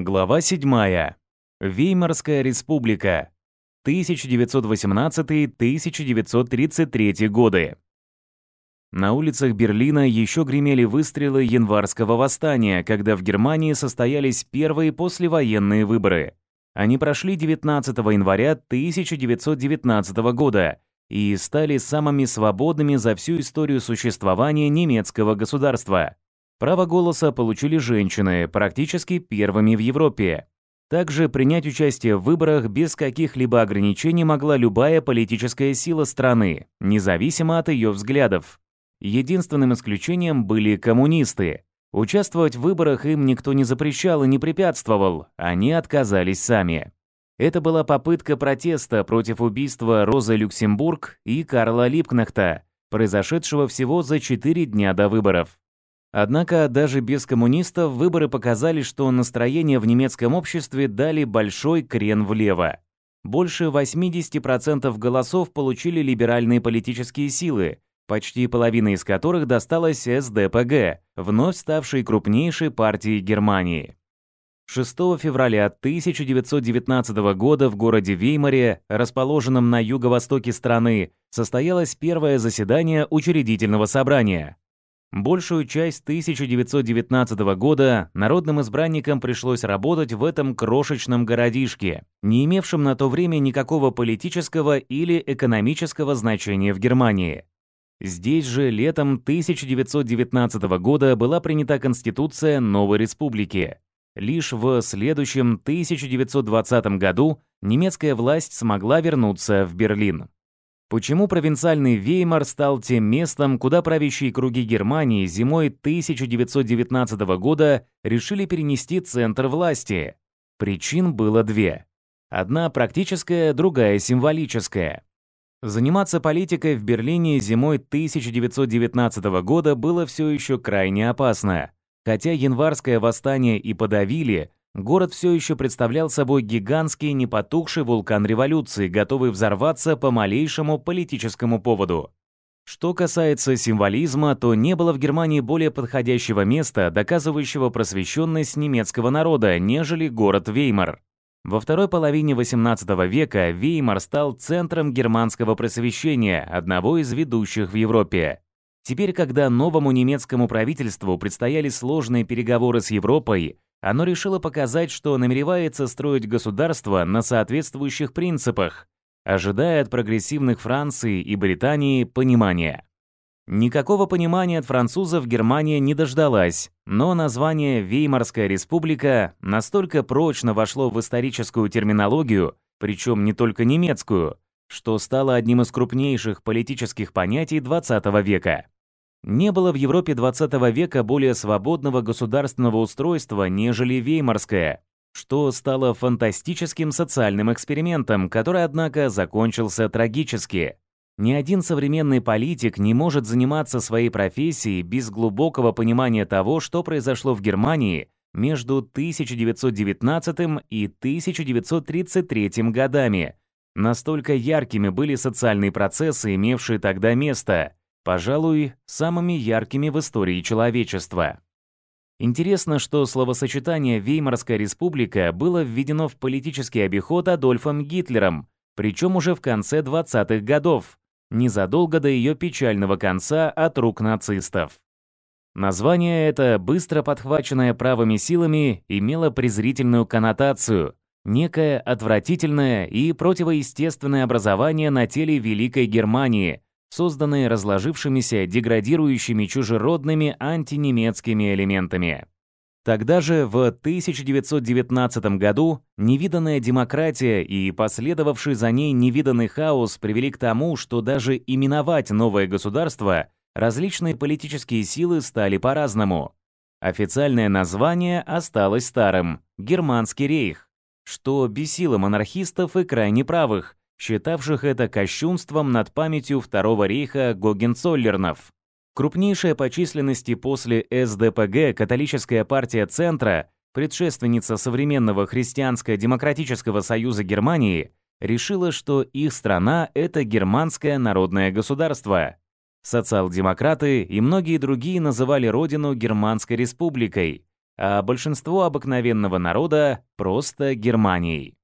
Глава 7. Веймарская республика. 1918-1933 годы. На улицах Берлина еще гремели выстрелы январского восстания, когда в Германии состоялись первые послевоенные выборы. Они прошли 19 января 1919 года и стали самыми свободными за всю историю существования немецкого государства. Право голоса получили женщины, практически первыми в Европе. Также принять участие в выборах без каких-либо ограничений могла любая политическая сила страны, независимо от ее взглядов. Единственным исключением были коммунисты. Участвовать в выборах им никто не запрещал и не препятствовал, они отказались сами. Это была попытка протеста против убийства Розы Люксембург и Карла Липкнахта, произошедшего всего за 4 дня до выборов. Однако даже без коммунистов выборы показали, что настроения в немецком обществе дали большой крен влево. Больше 80% голосов получили либеральные политические силы, почти половина из которых досталась СДПГ, вновь ставшей крупнейшей партией Германии. 6 февраля 1919 года в городе Веймаре, расположенном на юго-востоке страны, состоялось первое заседание учредительного собрания, Большую часть 1919 года народным избранникам пришлось работать в этом крошечном городишке, не имевшем на то время никакого политического или экономического значения в Германии. Здесь же летом 1919 года была принята Конституция новой республики. Лишь в следующем 1920 году немецкая власть смогла вернуться в Берлин. Почему провинциальный Веймар стал тем местом, куда правящие круги Германии зимой 1919 года решили перенести центр власти? Причин было две. Одна практическая, другая символическая. Заниматься политикой в Берлине зимой 1919 года было все еще крайне опасно. Хотя январское восстание и подавили, город все еще представлял собой гигантский непотухший вулкан революции, готовый взорваться по малейшему политическому поводу. Что касается символизма, то не было в Германии более подходящего места, доказывающего просвещенность немецкого народа, нежели город Веймар. Во второй половине XVIII века Веймар стал центром германского просвещения, одного из ведущих в Европе. Теперь, когда новому немецкому правительству предстояли сложные переговоры с Европой, оно решило показать, что намеревается строить государство на соответствующих принципах, ожидая от прогрессивных Франции и Британии понимания. Никакого понимания от французов Германия не дождалась, но название «Веймарская республика» настолько прочно вошло в историческую терминологию, причем не только немецкую, что стало одним из крупнейших политических понятий XX века. Не было в Европе XX века более свободного государственного устройства, нежели веймарское, что стало фантастическим социальным экспериментом, который, однако, закончился трагически. Ни один современный политик не может заниматься своей профессией без глубокого понимания того, что произошло в Германии между 1919 и 1933 годами. Настолько яркими были социальные процессы, имевшие тогда место – пожалуй, самыми яркими в истории человечества. Интересно, что словосочетание «Веймарская республика» было введено в политический обиход Адольфом Гитлером, причем уже в конце 20-х годов, незадолго до ее печального конца от рук нацистов. Название это, быстро подхваченное правыми силами, имело презрительную коннотацию, некое отвратительное и противоестественное образование на теле Великой Германии – созданные разложившимися деградирующими чужеродными антинемецкими элементами. Тогда же, в 1919 году, невиданная демократия и последовавший за ней невиданный хаос привели к тому, что даже именовать новое государство различные политические силы стали по-разному. Официальное название осталось старым – Германский рейх, что бесило монархистов и крайне правых, считавших это кощунством над памятью Второго рейха Гогенцоллернов. Крупнейшая по численности после СДПГ католическая партия Центра, предшественница современного христианско-демократического союза Германии, решила, что их страна – это германское народное государство. Социал-демократы и многие другие называли родину Германской республикой, а большинство обыкновенного народа – просто Германией.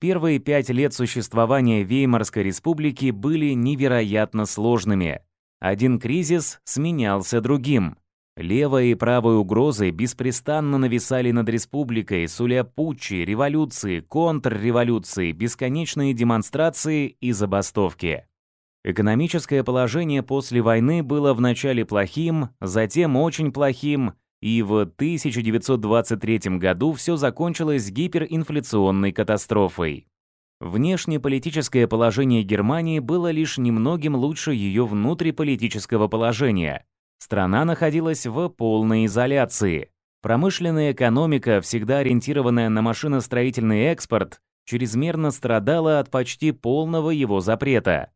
Первые пять лет существования Веймарской республики были невероятно сложными. Один кризис сменялся другим. Левая и правая угрозы беспрестанно нависали над республикой, суля путчи, революции, контрреволюции, бесконечные демонстрации и забастовки. Экономическое положение после войны было вначале плохим, затем очень плохим, и в 1923 году все закончилось гиперинфляционной катастрофой. Внешнеполитическое положение Германии было лишь немногим лучше ее внутриполитического положения. Страна находилась в полной изоляции. Промышленная экономика, всегда ориентированная на машиностроительный экспорт, чрезмерно страдала от почти полного его запрета.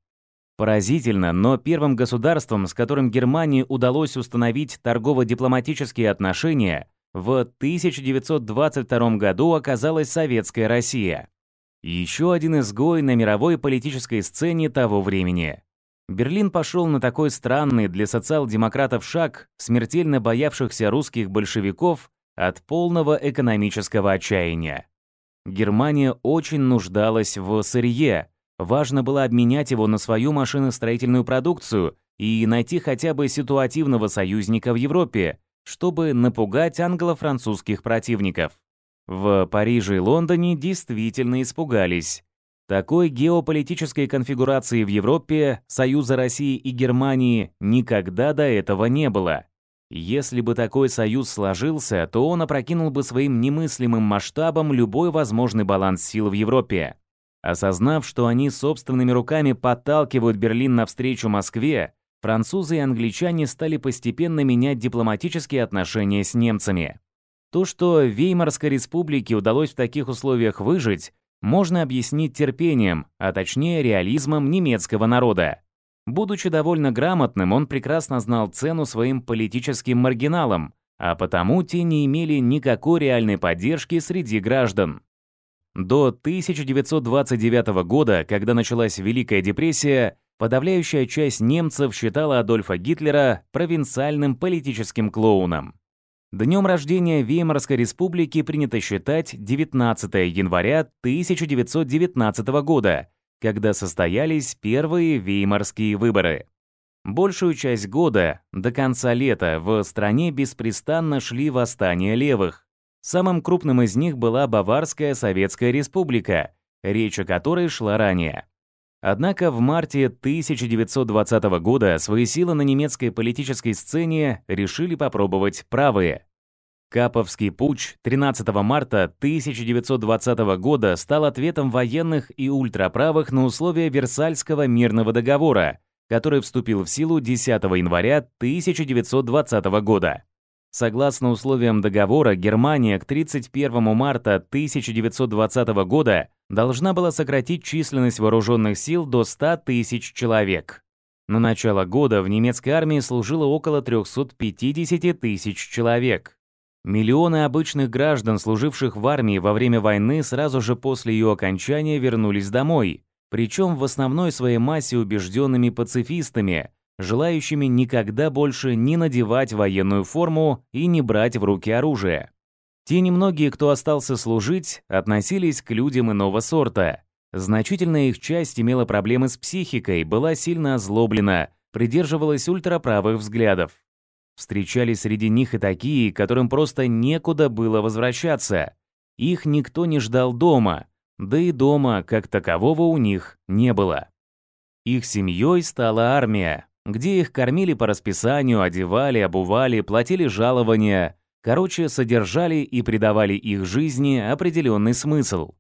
Поразительно, но первым государством, с которым Германии удалось установить торгово-дипломатические отношения, в 1922 году оказалась Советская Россия. Еще один изгой на мировой политической сцене того времени. Берлин пошел на такой странный для социал-демократов шаг, смертельно боявшихся русских большевиков, от полного экономического отчаяния. Германия очень нуждалась в сырье, Важно было обменять его на свою машиностроительную продукцию и найти хотя бы ситуативного союзника в Европе, чтобы напугать англо-французских противников. В Париже и Лондоне действительно испугались. Такой геополитической конфигурации в Европе, Союза России и Германии никогда до этого не было. Если бы такой союз сложился, то он опрокинул бы своим немыслимым масштабом любой возможный баланс сил в Европе. Осознав, что они собственными руками подталкивают Берлин навстречу Москве, французы и англичане стали постепенно менять дипломатические отношения с немцами. То, что Веймарской республике удалось в таких условиях выжить, можно объяснить терпением, а точнее реализмом немецкого народа. Будучи довольно грамотным, он прекрасно знал цену своим политическим маргиналам, а потому те не имели никакой реальной поддержки среди граждан. До 1929 года, когда началась Великая депрессия, подавляющая часть немцев считала Адольфа Гитлера провинциальным политическим клоуном. Днем рождения Веймарской республики принято считать 19 января 1919 года, когда состоялись первые веймарские выборы. Большую часть года, до конца лета, в стране беспрестанно шли восстания левых, Самым крупным из них была Баварская Советская Республика, речь о которой шла ранее. Однако в марте 1920 года свои силы на немецкой политической сцене решили попробовать правые. Каповский путч 13 марта 1920 года стал ответом военных и ультраправых на условия Версальского мирного договора, который вступил в силу 10 января 1920 года. Согласно условиям договора, Германия к 31 марта 1920 года должна была сократить численность вооруженных сил до 100 тысяч человек. На начало года в немецкой армии служило около 350 тысяч человек. Миллионы обычных граждан, служивших в армии во время войны, сразу же после ее окончания вернулись домой, причем в основной своей массе убежденными пацифистами – желающими никогда больше не надевать военную форму и не брать в руки оружие. Те немногие, кто остался служить, относились к людям иного сорта. Значительная их часть имела проблемы с психикой, была сильно озлоблена, придерживалась ультраправых взглядов. Встречались среди них и такие, которым просто некуда было возвращаться. Их никто не ждал дома, да и дома как такового у них не было. Их семьей стала армия, где их кормили по расписанию, одевали, обували, платили жалования, короче, содержали и придавали их жизни определенный смысл.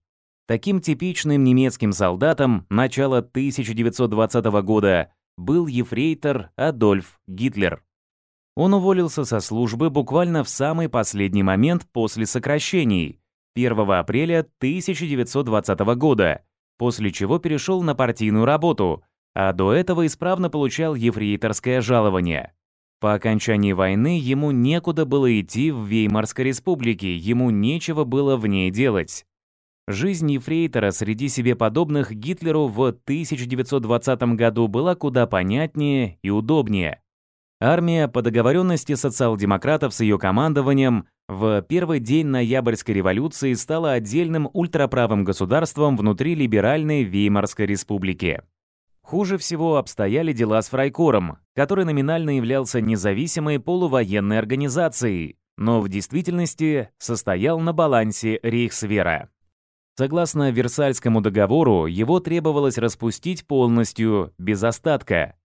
Таким типичным немецким солдатом начала 1920 года был ефрейтор Адольф Гитлер. Он уволился со службы буквально в самый последний момент после сокращений, 1 апреля 1920 года, после чего перешел на партийную работу – а до этого исправно получал еврейторское жалование. По окончании войны ему некуда было идти в Веймарской республике, ему нечего было в ней делать. Жизнь ефрейтора среди себе подобных Гитлеру в 1920 году была куда понятнее и удобнее. Армия по договоренности социал-демократов с ее командованием в первый день ноябрьской революции стала отдельным ультраправым государством внутри либеральной Веймарской республики. Хуже всего обстояли дела с Фрайкором, который номинально являлся независимой полувоенной организацией, но в действительности состоял на балансе Рейхсвера. Согласно Версальскому договору, его требовалось распустить полностью, без остатка.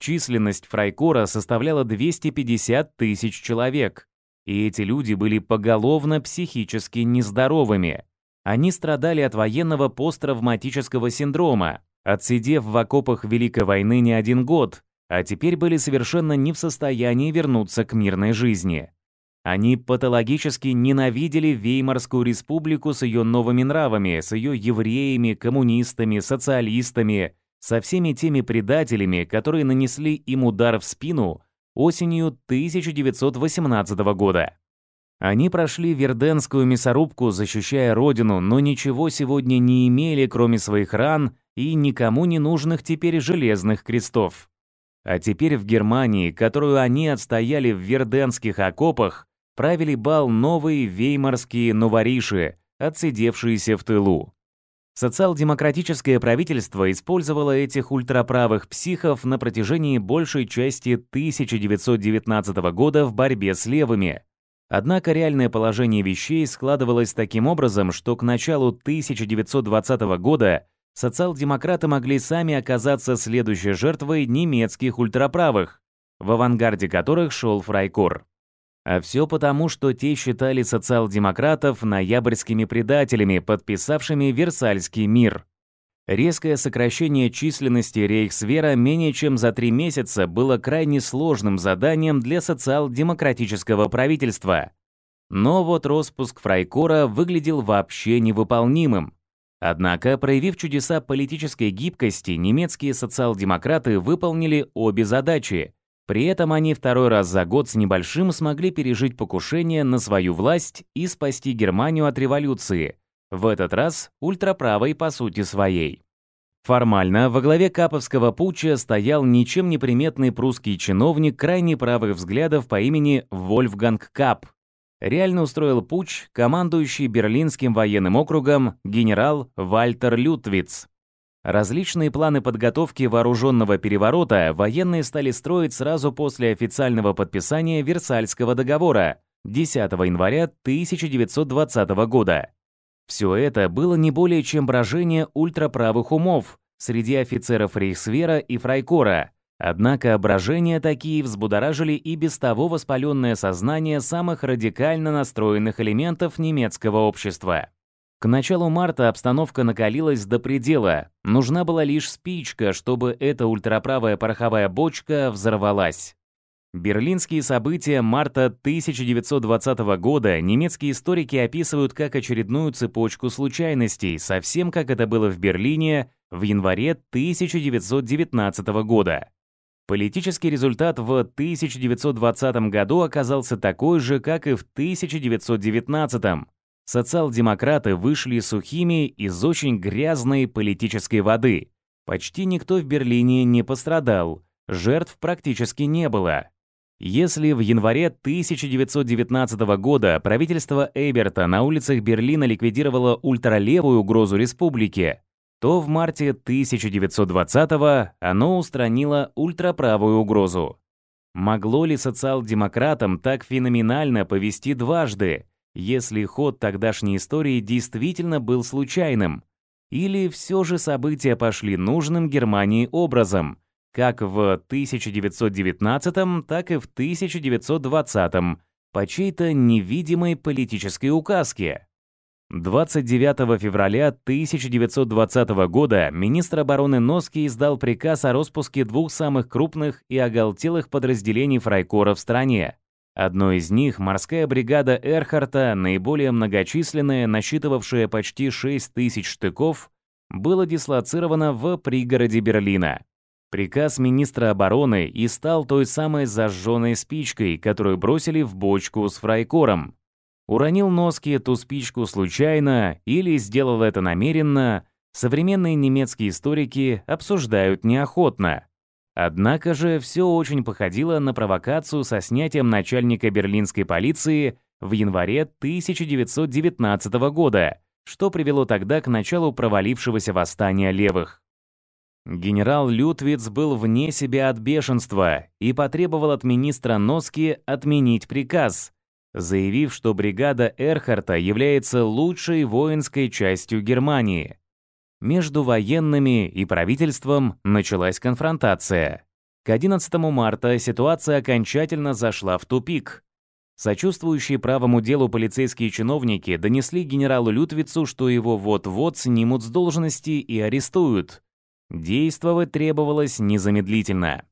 Численность Фрайкора составляла 250 тысяч человек, и эти люди были поголовно психически нездоровыми. Они страдали от военного посттравматического синдрома, отсидев в окопах Великой войны не один год, а теперь были совершенно не в состоянии вернуться к мирной жизни. Они патологически ненавидели Веймарскую республику с ее новыми нравами, с ее евреями, коммунистами, социалистами, со всеми теми предателями, которые нанесли им удар в спину осенью 1918 года. Они прошли Верденскую мясорубку, защищая родину, но ничего сегодня не имели, кроме своих ран – и никому не нужных теперь железных крестов. А теперь в Германии, которую они отстояли в верденских окопах, правили бал новые веймарские новариши, отсидевшиеся в тылу. Социал-демократическое правительство использовало этих ультраправых психов на протяжении большей части 1919 года в борьбе с левыми. Однако реальное положение вещей складывалось таким образом, что к началу 1920 года Социал-демократы могли сами оказаться следующей жертвой немецких ультраправых, в авангарде которых шел Фрайкор. А все потому, что те считали социал-демократов ноябрьскими предателями, подписавшими Версальский мир. Резкое сокращение численности Рейхсвера менее чем за три месяца было крайне сложным заданием для социал-демократического правительства. Но вот распуск Фрайкора выглядел вообще невыполнимым. Однако, проявив чудеса политической гибкости, немецкие социал-демократы выполнили обе задачи. При этом они второй раз за год с небольшим смогли пережить покушение на свою власть и спасти Германию от революции, в этот раз ультраправой по сути своей. Формально во главе Каповского путча стоял ничем не приметный прусский чиновник крайне правых взглядов по имени Вольфганг Кап, реально устроил путч командующий Берлинским военным округом генерал Вальтер Лютвиц. Различные планы подготовки вооруженного переворота военные стали строить сразу после официального подписания Версальского договора 10 января 1920 года. Все это было не более чем брожение ультраправых умов среди офицеров Рейхсвера и Фрайкора, Однако брожения такие взбудоражили и без того воспаленное сознание самых радикально настроенных элементов немецкого общества. К началу марта обстановка накалилась до предела. Нужна была лишь спичка, чтобы эта ультраправая пороховая бочка взорвалась. Берлинские события марта 1920 года немецкие историки описывают как очередную цепочку случайностей, совсем как это было в Берлине в январе 1919 года. Политический результат в 1920 году оказался такой же, как и в 1919. Социал-демократы вышли сухими из очень грязной политической воды. Почти никто в Берлине не пострадал, жертв практически не было. Если в январе 1919 года правительство Эберта на улицах Берлина ликвидировало ультралевую угрозу республике то в марте 1920-го оно устранило ультраправую угрозу. Могло ли социал-демократам так феноменально повести дважды, если ход тогдашней истории действительно был случайным? Или все же события пошли нужным Германии образом, как в 1919-м, так и в 1920-м, по чьей-то невидимой политической указке? 29 февраля 1920 года министр обороны Носки издал приказ о распуске двух самых крупных и оголтелых подразделений фрайкора в стране. Одно из них – морская бригада Эрхарта, наиболее многочисленная, насчитывавшая почти 6 тысяч штыков, было дислоцировано в пригороде Берлина. Приказ министра обороны и стал той самой зажженной спичкой, которую бросили в бочку с фрайкором уронил носки эту спичку случайно или сделал это намеренно, современные немецкие историки обсуждают неохотно. Однако же все очень походило на провокацию со снятием начальника берлинской полиции в январе 1919 года, что привело тогда к началу провалившегося восстания левых. Генерал Лютвиц был вне себя от бешенства и потребовал от министра Носки отменить приказ, заявив, что бригада Эрхарта является лучшей воинской частью Германии. Между военными и правительством началась конфронтация. К 11 марта ситуация окончательно зашла в тупик. Сочувствующие правому делу полицейские чиновники донесли генералу Лютвицу, что его вот-вот снимут с должности и арестуют. Действовать требовалось незамедлительно.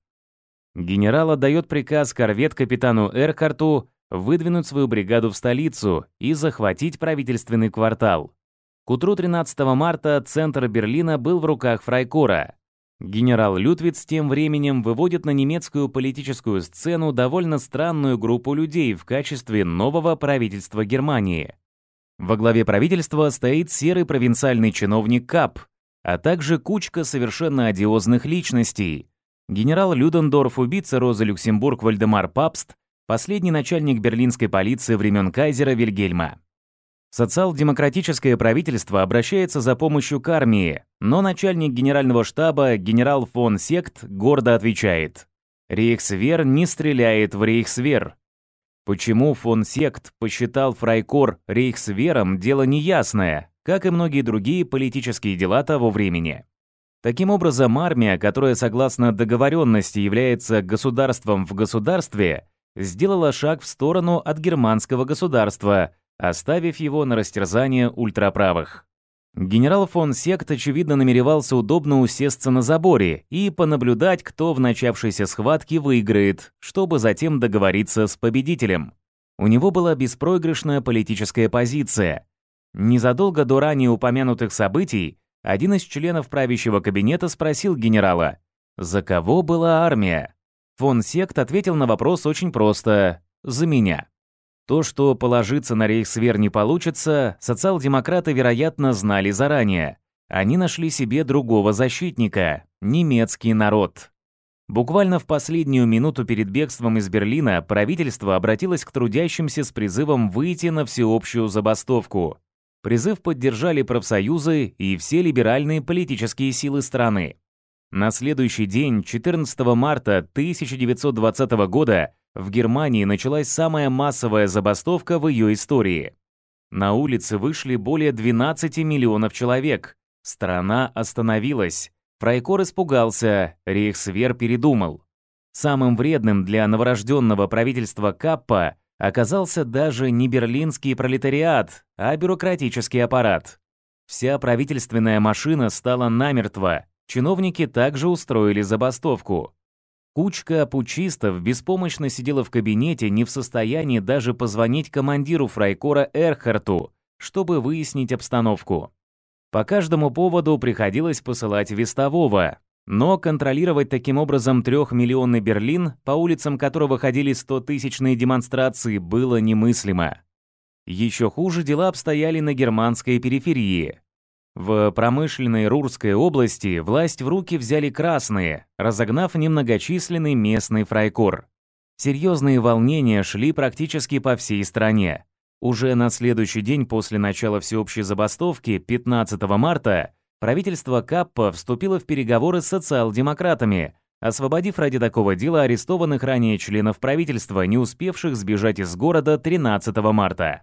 Генерал отдает приказ корвет капитану Эрхарту выдвинуть свою бригаду в столицу и захватить правительственный квартал. К утру 13 марта центр Берлина был в руках Фрайкора. Генерал Лютвиц тем временем выводит на немецкую политическую сцену довольно странную группу людей в качестве нового правительства Германии. Во главе правительства стоит серый провинциальный чиновник Кап, а также кучка совершенно одиозных личностей. Генерал Людендорф, убийца Розы Люксембург Вальдемар Папст, последний начальник берлинской полиции времен Кайзера Вильгельма. Социал-демократическое правительство обращается за помощью к армии, но начальник генерального штаба генерал фон Сект гордо отвечает «Рейхсвер не стреляет в Рейхсвер». Почему фон Сект посчитал Фрайкор Рейхсвером, дело неясное, как и многие другие политические дела того времени. Таким образом, армия, которая согласно договоренности является государством в государстве, сделала шаг в сторону от германского государства, оставив его на растерзание ультраправых. Генерал фон Сект, очевидно, намеревался удобно усесться на заборе и понаблюдать, кто в начавшейся схватке выиграет, чтобы затем договориться с победителем. У него была беспроигрышная политическая позиция. Незадолго до ранее упомянутых событий один из членов правящего кабинета спросил генерала, за кого была армия? Фонсект ответил на вопрос очень просто «за меня». То, что положиться на рейхсвер не получится, социал-демократы, вероятно, знали заранее. Они нашли себе другого защитника – немецкий народ. Буквально в последнюю минуту перед бегством из Берлина правительство обратилось к трудящимся с призывом выйти на всеобщую забастовку. Призыв поддержали профсоюзы и все либеральные политические силы страны. На следующий день, 14 марта 1920 года, в Германии началась самая массовая забастовка в ее истории. На улицы вышли более 12 миллионов человек. Страна остановилась. Фрайкор испугался, Рейхсвер передумал. Самым вредным для новорожденного правительства Каппа оказался даже не берлинский пролетариат, а бюрократический аппарат. Вся правительственная машина стала намертво, Чиновники также устроили забастовку. Кучка пучистов беспомощно сидела в кабинете, не в состоянии даже позвонить командиру фрайкора Эрхарту, чтобы выяснить обстановку. По каждому поводу приходилось посылать вестового, но контролировать таким образом трехмиллионный Берлин, по улицам которого ходили стотысячные демонстрации, было немыслимо. Еще хуже дела обстояли на германской периферии. В промышленной Рурской области власть в руки взяли красные, разогнав немногочисленный местный фрайкор. Серьезные волнения шли практически по всей стране. Уже на следующий день после начала всеобщей забастовки, 15 марта, правительство Каппа вступило в переговоры с социал-демократами, освободив ради такого дела арестованных ранее членов правительства, не успевших сбежать из города 13 марта.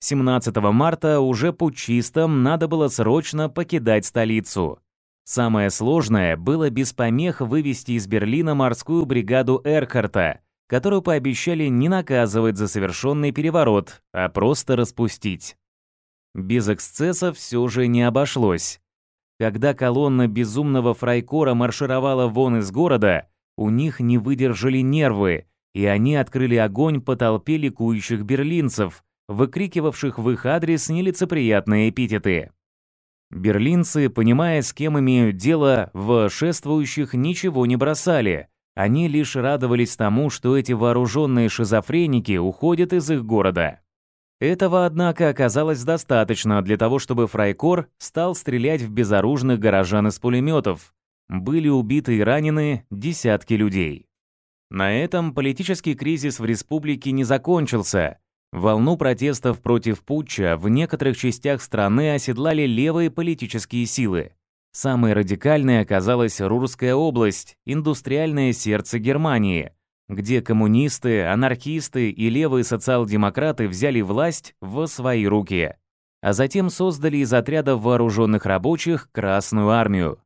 17 марта уже пучистам надо было срочно покидать столицу. Самое сложное было без помех вывести из Берлина морскую бригаду Эрхарта, которую пообещали не наказывать за совершенный переворот, а просто распустить. Без эксцессов все же не обошлось. Когда колонна безумного фрайкора маршировала вон из города, у них не выдержали нервы, и они открыли огонь по толпе ликующих берлинцев, выкрикивавших в их адрес нелицеприятные эпитеты. Берлинцы, понимая, с кем имеют дело, в шествующих ничего не бросали. Они лишь радовались тому, что эти вооруженные шизофреники уходят из их города. Этого, однако, оказалось достаточно для того, чтобы Фрайкор стал стрелять в безоружных горожан из пулеметов. Были убиты и ранены десятки людей. На этом политический кризис в республике не закончился. Волну протестов против путча в некоторых частях страны оседлали левые политические силы. Самой радикальной оказалась Рурская область, индустриальное сердце Германии, где коммунисты, анархисты и левые социал-демократы взяли власть в свои руки, а затем создали из отрядов вооруженных рабочих Красную армию.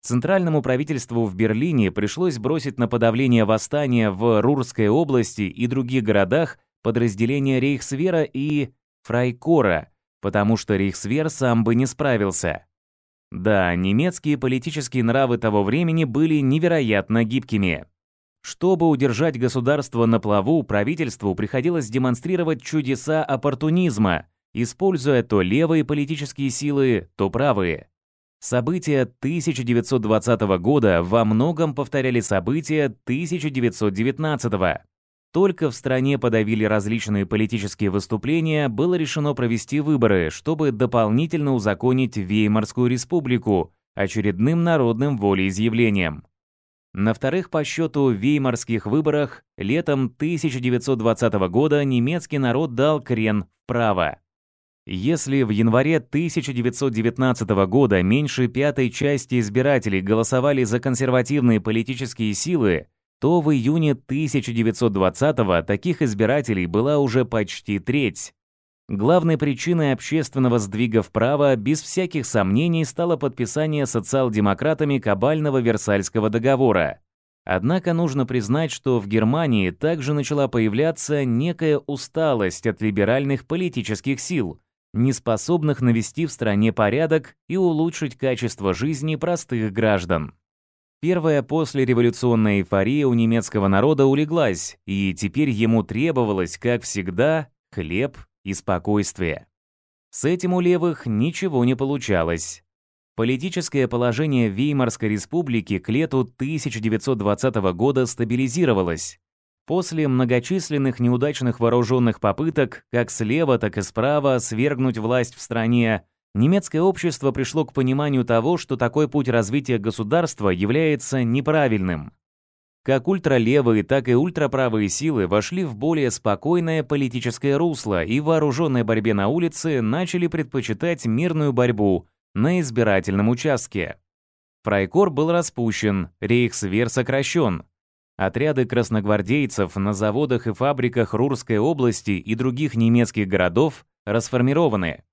Центральному правительству в Берлине пришлось бросить на подавление восстания в Рурской области и других городах подразделения Рейхсвера и Фрайкора, потому что Рейхсвер сам бы не справился. Да, немецкие политические нравы того времени были невероятно гибкими. Чтобы удержать государство на плаву, правительству приходилось демонстрировать чудеса оппортунизма, используя то левые политические силы, то правые. События 1920 года во многом повторяли события 1919 года. Только в стране подавили различные политические выступления, было решено провести выборы, чтобы дополнительно узаконить Веймарскую республику очередным народным волеизъявлением. На вторых по счету веймарских выборах летом 1920 года немецкий народ дал крен вправо. Если в январе 1919 года меньше пятой части избирателей голосовали за консервативные политические силы, то в июне 1920-го таких избирателей была уже почти треть. Главной причиной общественного сдвига вправо, без всяких сомнений, стало подписание социал-демократами кабального Версальского договора. Однако нужно признать, что в Германии также начала появляться некая усталость от либеральных политических сил, не способных навести в стране порядок и улучшить качество жизни простых граждан. Первая послереволюционная эйфория у немецкого народа улеглась, и теперь ему требовалось, как всегда, хлеб и спокойствие. С этим у левых ничего не получалось. Политическое положение Веймарской республики к лету 1920 года стабилизировалось. После многочисленных неудачных вооруженных попыток как слева, так и справа свергнуть власть в стране, Немецкое общество пришло к пониманию того, что такой путь развития государства является неправильным. Как ультралевые, так и ультраправые силы вошли в более спокойное политическое русло и в вооруженной борьбе на улице начали предпочитать мирную борьбу на избирательном участке. Фрайкор был распущен, рейхсвер сокращен. Отряды красногвардейцев на заводах и фабриках Рурской области и других немецких городов расформированы.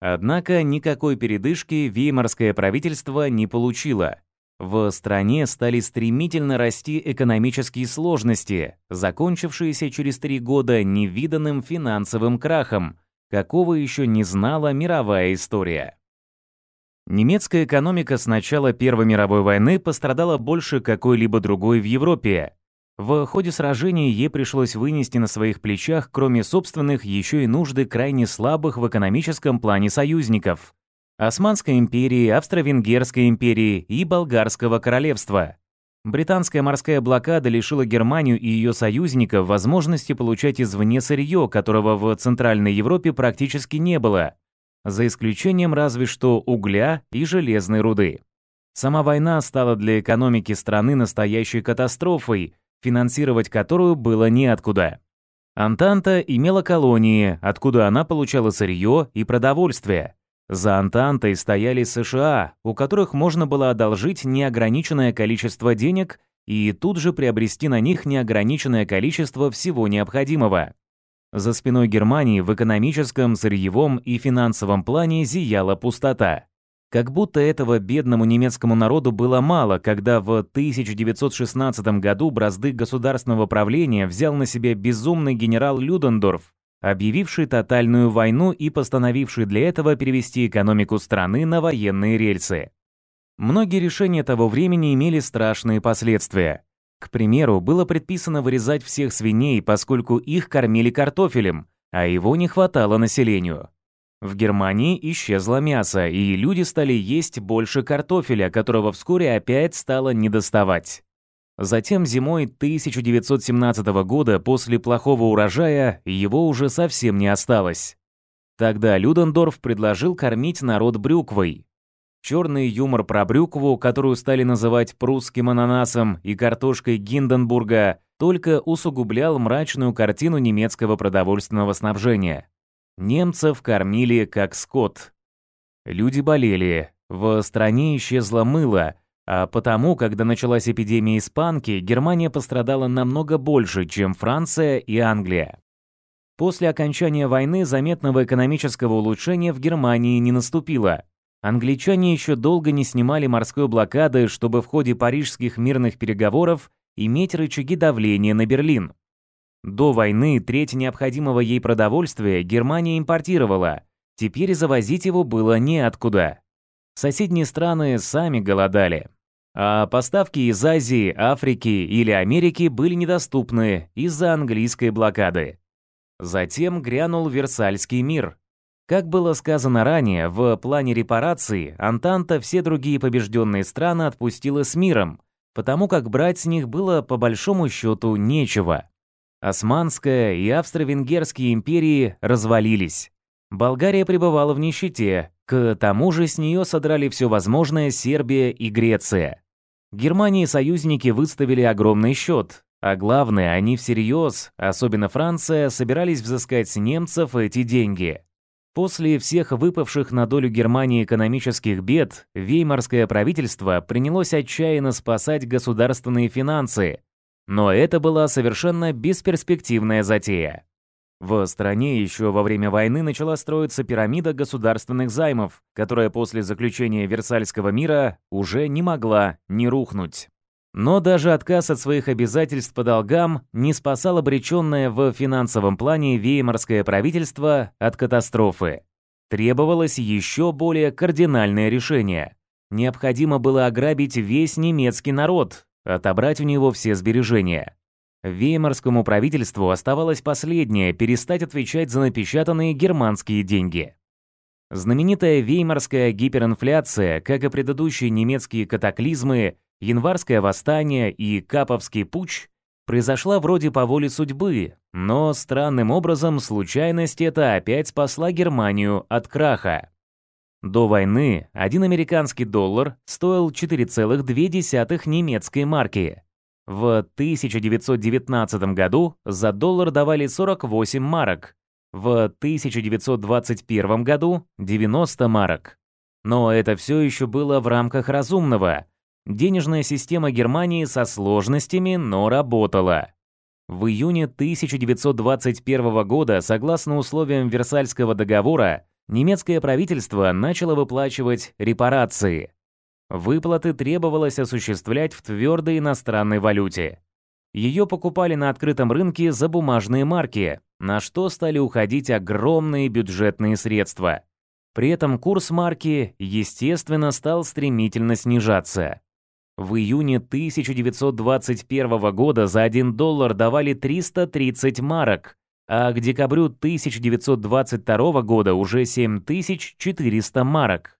Однако никакой передышки Веймарское правительство не получило. В стране стали стремительно расти экономические сложности, закончившиеся через три года невиданным финансовым крахом, какого еще не знала мировая история. Немецкая экономика с начала Первой мировой войны пострадала больше какой-либо другой в Европе, в ходе сражений ей пришлось вынести на своих плечах, кроме собственных, еще и нужды крайне слабых в экономическом плане союзников – Османской империи, Австро-Венгерской империи и Болгарского королевства. Британская морская блокада лишила Германию и ее союзников возможности получать извне сырье, которого в Центральной Европе практически не было, за исключением разве что угля и железной руды. Сама война стала для экономики страны настоящей катастрофой – финансировать которую было неоткуда. Антанта имела колонии, откуда она получала сырье и продовольствие. За Антантой стояли США, у которых можно было одолжить неограниченное количество денег и тут же приобрести на них неограниченное количество всего необходимого. За спиной Германии в экономическом, сырьевом и финансовом плане зияла пустота. Как будто этого бедному немецкому народу было мало, когда в 1916 году бразды государственного правления взял на себя безумный генерал Людендорф, объявивший тотальную войну и постановивший для этого перевести экономику страны на военные рельсы. Многие решения того времени имели страшные последствия. К примеру, было предписано вырезать всех свиней, поскольку их кормили картофелем, а его не хватало населению. В Германии исчезло мясо, и люди стали есть больше картофеля, которого вскоре опять стало недоставать. Затем зимой 1917 года после плохого урожая его уже совсем не осталось. Тогда Людендорф предложил кормить народ брюквой. Черный юмор про брюкву, которую стали называть прусским ананасом и картошкой Гинденбурга, только усугублял мрачную картину немецкого продовольственного снабжения. Немцев кормили как скот. Люди болели, в стране исчезло мыло, а потому, когда началась эпидемия испанки, Германия пострадала намного больше, чем Франция и Англия. После окончания войны заметного экономического улучшения в Германии не наступило. Англичане еще долго не снимали морской блокады, чтобы в ходе парижских мирных переговоров иметь рычаги давления на Берлин. До войны треть необходимого ей продовольствия Германия импортировала. Теперь завозить его было неоткуда. Соседние страны сами голодали. А поставки из Азии, Африки или Америки были недоступны из-за английской блокады. Затем грянул Версальский мир. Как было сказано ранее, в плане репараций Антанта все другие побежденные страны отпустила с миром, потому как брать с них было по большому счету нечего. Османская и Австро-Венгерские империи развалились. Болгария пребывала в нищете, к тому же с нее содрали все возможное Сербия и Греция. Германии союзники выставили огромный счет, а главное, они всерьез, особенно Франция, собирались взыскать с немцев эти деньги. После всех выпавших на долю Германии экономических бед, веймарское правительство принялось отчаянно спасать государственные финансы, но это была совершенно бесперспективная затея. В стране еще во время войны начала строиться пирамида государственных займов, которая после заключения Версальского мира уже не могла не рухнуть. Но даже отказ от своих обязательств по долгам не спасал обреченное в финансовом плане веймарское правительство от катастрофы. Требовалось еще более кардинальное решение. Необходимо было ограбить весь немецкий народ, отобрать у него все сбережения. Веймарскому правительству оставалось последнее – перестать отвечать за напечатанные германские деньги. Знаменитая веймарская гиперинфляция, как и предыдущие немецкие катаклизмы, январское восстание и каповский путч, произошла вроде по воле судьбы, но странным образом случайность эта опять спасла Германию от краха. До войны один американский доллар стоил 4,2 немецкой марки. В 1919 году за доллар давали 48 марок, в 1921 году 90 марок. Но это все еще было в рамках разумного. Денежная система Германии со сложностями, но работала. В июне 1921 года, согласно условиям Версальского договора, немецкое правительство начало выплачивать репарации. Выплаты требовалось осуществлять в твердой иностранной валюте. Ее покупали на открытом рынке за бумажные марки, на что стали уходить огромные бюджетные средства. При этом курс марки, естественно, стал стремительно снижаться. В июне 1921 года за 1 доллар давали 330 марок, а к декабрю 1922 года уже 7400 марок.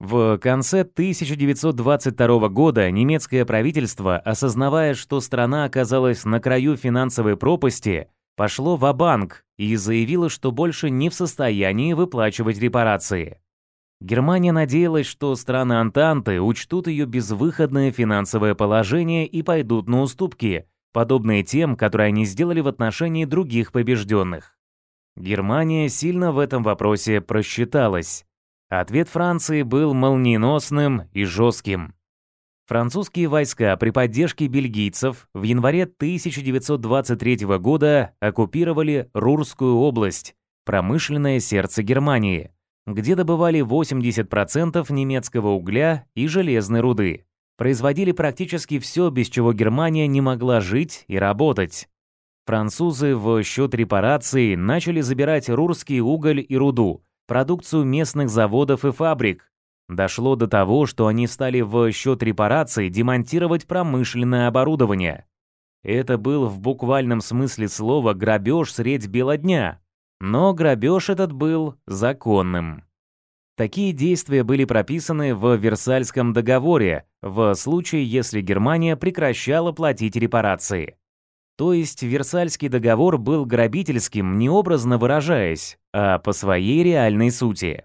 В конце 1922 года немецкое правительство, осознавая, что страна оказалась на краю финансовой пропасти, пошло в банк и заявило, что больше не в состоянии выплачивать репарации. Германия надеялась, что страны Антанты учтут ее безвыходное финансовое положение и пойдут на уступки, подобные тем, которые они сделали в отношении других побежденных. Германия сильно в этом вопросе просчиталась. Ответ Франции был молниеносным и жестким. Французские войска при поддержке бельгийцев в январе 1923 года оккупировали Рурскую область, промышленное сердце Германии, где добывали 80% немецкого угля и железной руды производили практически все, без чего Германия не могла жить и работать. Французы в счет репараций начали забирать рурский уголь и руду, продукцию местных заводов и фабрик. Дошло до того, что они стали в счет репараций демонтировать промышленное оборудование. Это был в буквальном смысле слова грабеж средь бела дня. Но грабеж этот был законным. Такие действия были прописаны в Версальском договоре в случае, если Германия прекращала платить репарации. То есть Версальский договор был грабительским, необразно выражаясь, а по своей реальной сути.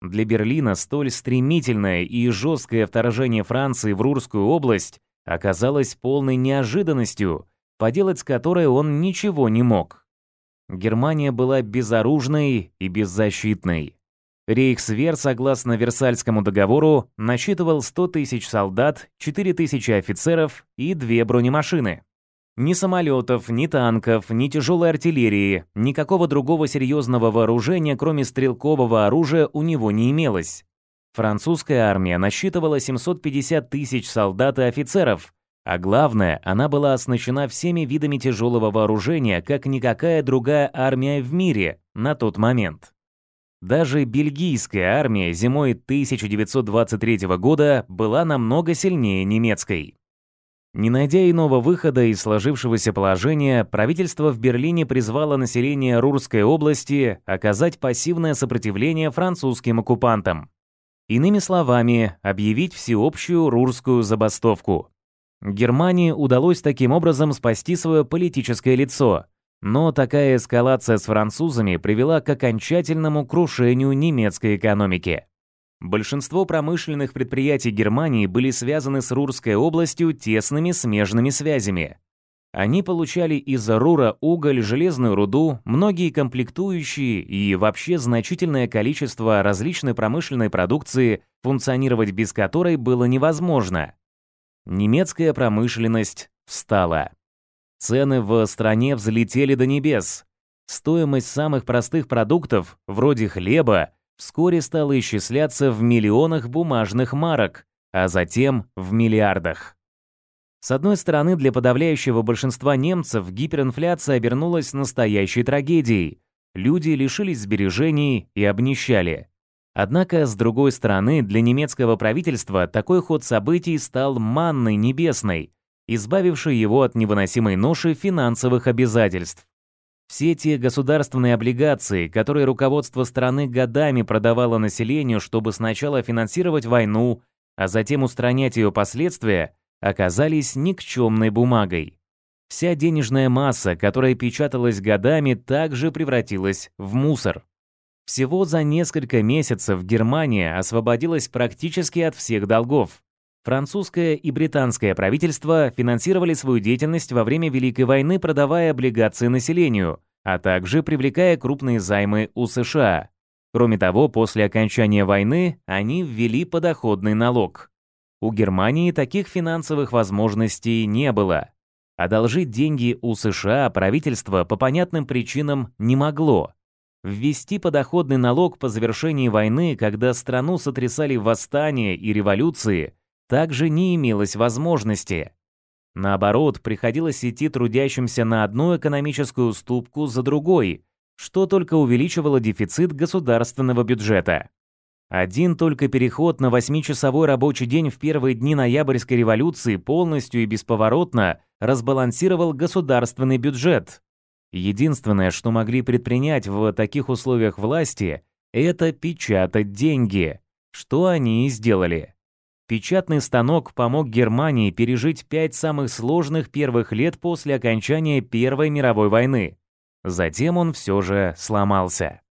Для Берлина столь стремительное и жесткое вторжение Франции в Рурскую область оказалось полной неожиданностью, поделать с которой он ничего не мог. Германия была безоружной и беззащитной. Рейхсвер, согласно Версальскому договору, насчитывал 100 тысяч солдат, 4 тысячи офицеров и две бронемашины. Ни самолетов, ни танков, ни тяжелой артиллерии, никакого другого серьезного вооружения, кроме стрелкового оружия, у него не имелось. Французская армия насчитывала 750 тысяч солдат и офицеров, а главное, она была оснащена всеми видами тяжелого вооружения, как никакая другая армия в мире на тот момент. Даже бельгийская армия зимой 1923 года была намного сильнее немецкой. Не найдя иного выхода из сложившегося положения, правительство в Берлине призвало население Рурской области оказать пассивное сопротивление французским оккупантам. Иными словами, объявить всеобщую рурскую забастовку. Германии удалось таким образом спасти свое политическое лицо – но такая эскалация с французами привела к окончательному крушению немецкой экономики. Большинство промышленных предприятий Германии были связаны с Рурской областью тесными смежными связями. Они получали из Рура уголь, железную руду, многие комплектующие и вообще значительное количество различной промышленной продукции, функционировать без которой было невозможно. Немецкая промышленность встала. Цены в стране взлетели до небес. Стоимость самых простых продуктов, вроде хлеба, вскоре стала исчисляться в миллионах бумажных марок, а затем в миллиардах. С одной стороны, для подавляющего большинства немцев гиперинфляция обернулась настоящей трагедией. Люди лишились сбережений и обнищали. Однако, с другой стороны, для немецкого правительства такой ход событий стал манной небесной, избавивший его от невыносимой ноши финансовых обязательств. Все те государственные облигации, которые руководство страны годами продавало населению, чтобы сначала финансировать войну, а затем устранять ее последствия, оказались никчемной бумагой. Вся денежная масса, которая печаталась годами, также превратилась в мусор. Всего за несколько месяцев Германия освободилась практически от всех долгов, Французское и британское правительства финансировали свою деятельность во время Великой войны, продавая облигации населению, а также привлекая крупные займы у США. Кроме того, после окончания войны они ввели подоходный налог. У Германии таких финансовых возможностей не было. Одолжить деньги у США правительство по понятным причинам не могло. Ввести подоходный налог по завершении войны, когда страну сотрясали восстания и революции – также не имелось возможности. Наоборот, приходилось идти трудящимся на одну экономическую уступку за другой, что только увеличивало дефицит государственного бюджета. Один только переход на восьмичасовой рабочий день в первые дни ноябрьской революции полностью и бесповоротно разбалансировал государственный бюджет. Единственное, что могли предпринять в таких условиях власти, это печатать деньги, что они и сделали. Печатный станок помог Германии пережить пять самых сложных первых лет после окончания Первой мировой войны. Затем он все же сломался.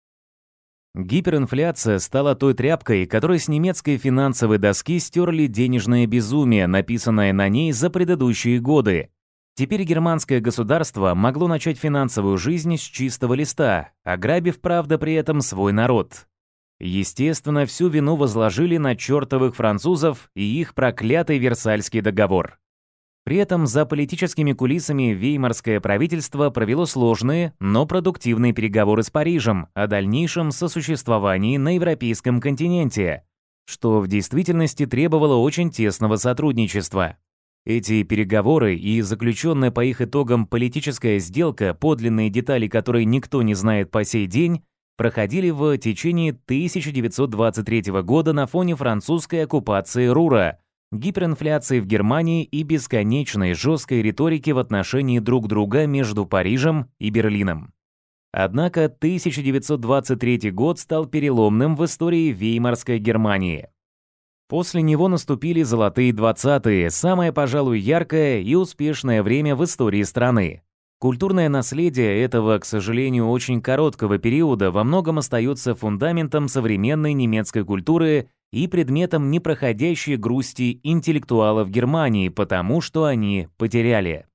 Гиперинфляция стала той тряпкой, которой с немецкой финансовой доски стерли денежное безумие, написанное на ней за предыдущие годы. Теперь германское государство могло начать финансовую жизнь с чистого листа, ограбив, правда, при этом свой народ. Естественно, всю вину возложили на чертовых французов и их проклятый Версальский договор. При этом за политическими кулисами веймарское правительство провело сложные, но продуктивные переговоры с Парижем о дальнейшем сосуществовании на европейском континенте, что в действительности требовало очень тесного сотрудничества. Эти переговоры и заключенная по их итогам политическая сделка, подлинные детали которой никто не знает по сей день, проходили в течение 1923 года на фоне французской оккупации Рура, гиперинфляции в Германии и бесконечной жесткой риторики в отношении друг друга между Парижем и Берлином. Однако 1923 год стал переломным в истории Веймарской Германии. После него наступили золотые 20-е, самое, пожалуй, яркое и успешное время в истории страны. Культурное наследие этого, к сожалению, очень короткого периода во многом остается фундаментом современной немецкой культуры и предметом непроходящей грусти интеллектуалов Германии, потому что они потеряли.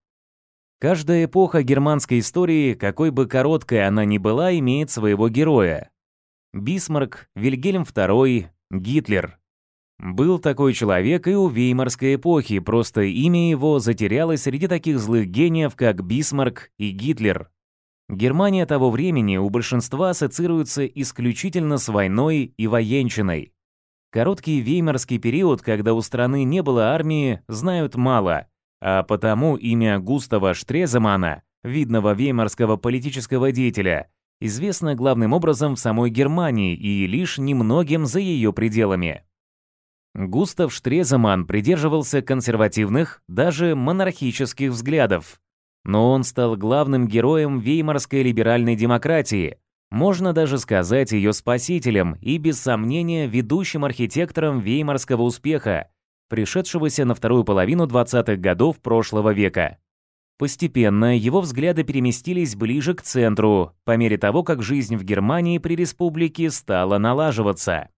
Каждая эпоха германской истории, какой бы короткой она ни была, имеет своего героя. Бисмарк, Вильгельм II, Гитлер, был такой человек и у Веймарской эпохи, просто имя его затерялось среди таких злых гениев, как Бисмарк и Гитлер. Германия того времени у большинства ассоциируется исключительно с войной и военщиной. Короткий веймарский период, когда у страны не было армии, знают мало, а потому имя Густава Штреземана, видного веймарского политического деятеля, известно главным образом в самой Германии и лишь немногим за ее пределами. Густав Штреземан придерживался консервативных, даже монархических взглядов. Но он стал главным героем веймарской либеральной демократии, можно даже сказать ее спасителем и, без сомнения, ведущим архитектором веймарского успеха, пришедшегося на вторую половину 20-х годов прошлого века. Постепенно его взгляды переместились ближе к центру, по мере того, как жизнь в Германии при республике стала налаживаться.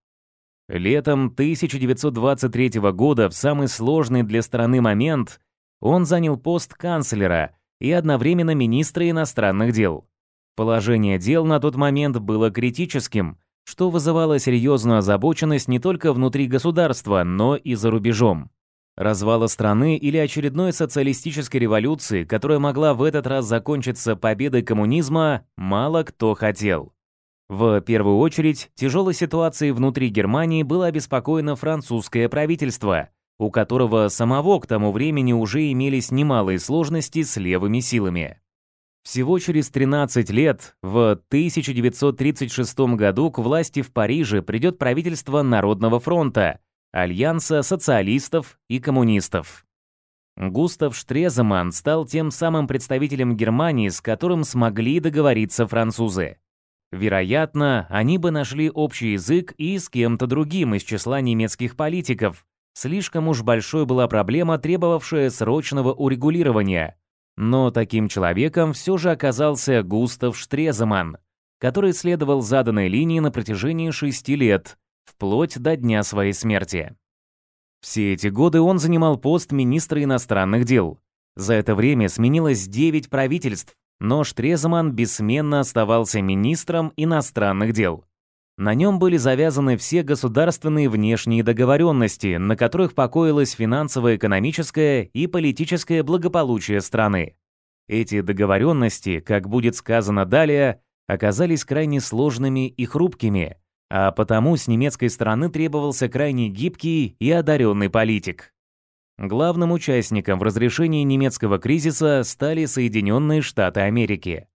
Летом 1923 года, в самый сложный для страны момент, он занял пост канцлера и одновременно министра иностранных дел. Положение дел на тот момент было критическим, что вызывало серьезную озабоченность не только внутри государства, но и за рубежом. Развала страны или очередной социалистической революции, которая могла в этот раз закончиться победой коммунизма, мало кто хотел. В первую очередь, тяжелой ситуацией внутри Германии было обеспокоено французское правительство, у которого самого к тому времени уже имелись немалые сложности с левыми силами. Всего через 13 лет, в 1936 году, к власти в Париже придет правительство Народного фронта, Альянса социалистов и коммунистов. Густав Штреземан стал тем самым представителем Германии, с которым смогли договориться французы. Вероятно, они бы нашли общий язык и с кем-то другим из числа немецких политиков. Слишком уж большой была проблема, требовавшая срочного урегулирования. Но таким человеком все же оказался Густав Штреземан, который следовал заданной линии на протяжении шести лет, вплоть до дня своей смерти. Все эти годы он занимал пост министра иностранных дел. За это время сменилось 9 правительств, но Штрезман бессменно оставался министром иностранных дел. На нем были завязаны все государственные внешние договоренности, на которых покоилось финансово-экономическое и политическое благополучие страны. Эти договоренности, как будет сказано далее, оказались крайне сложными и хрупкими, а потому с немецкой стороны требовался крайне гибкий и одаренный политик. Главным участником в разрешении немецкого кризиса стали Соединенные Штаты Америки.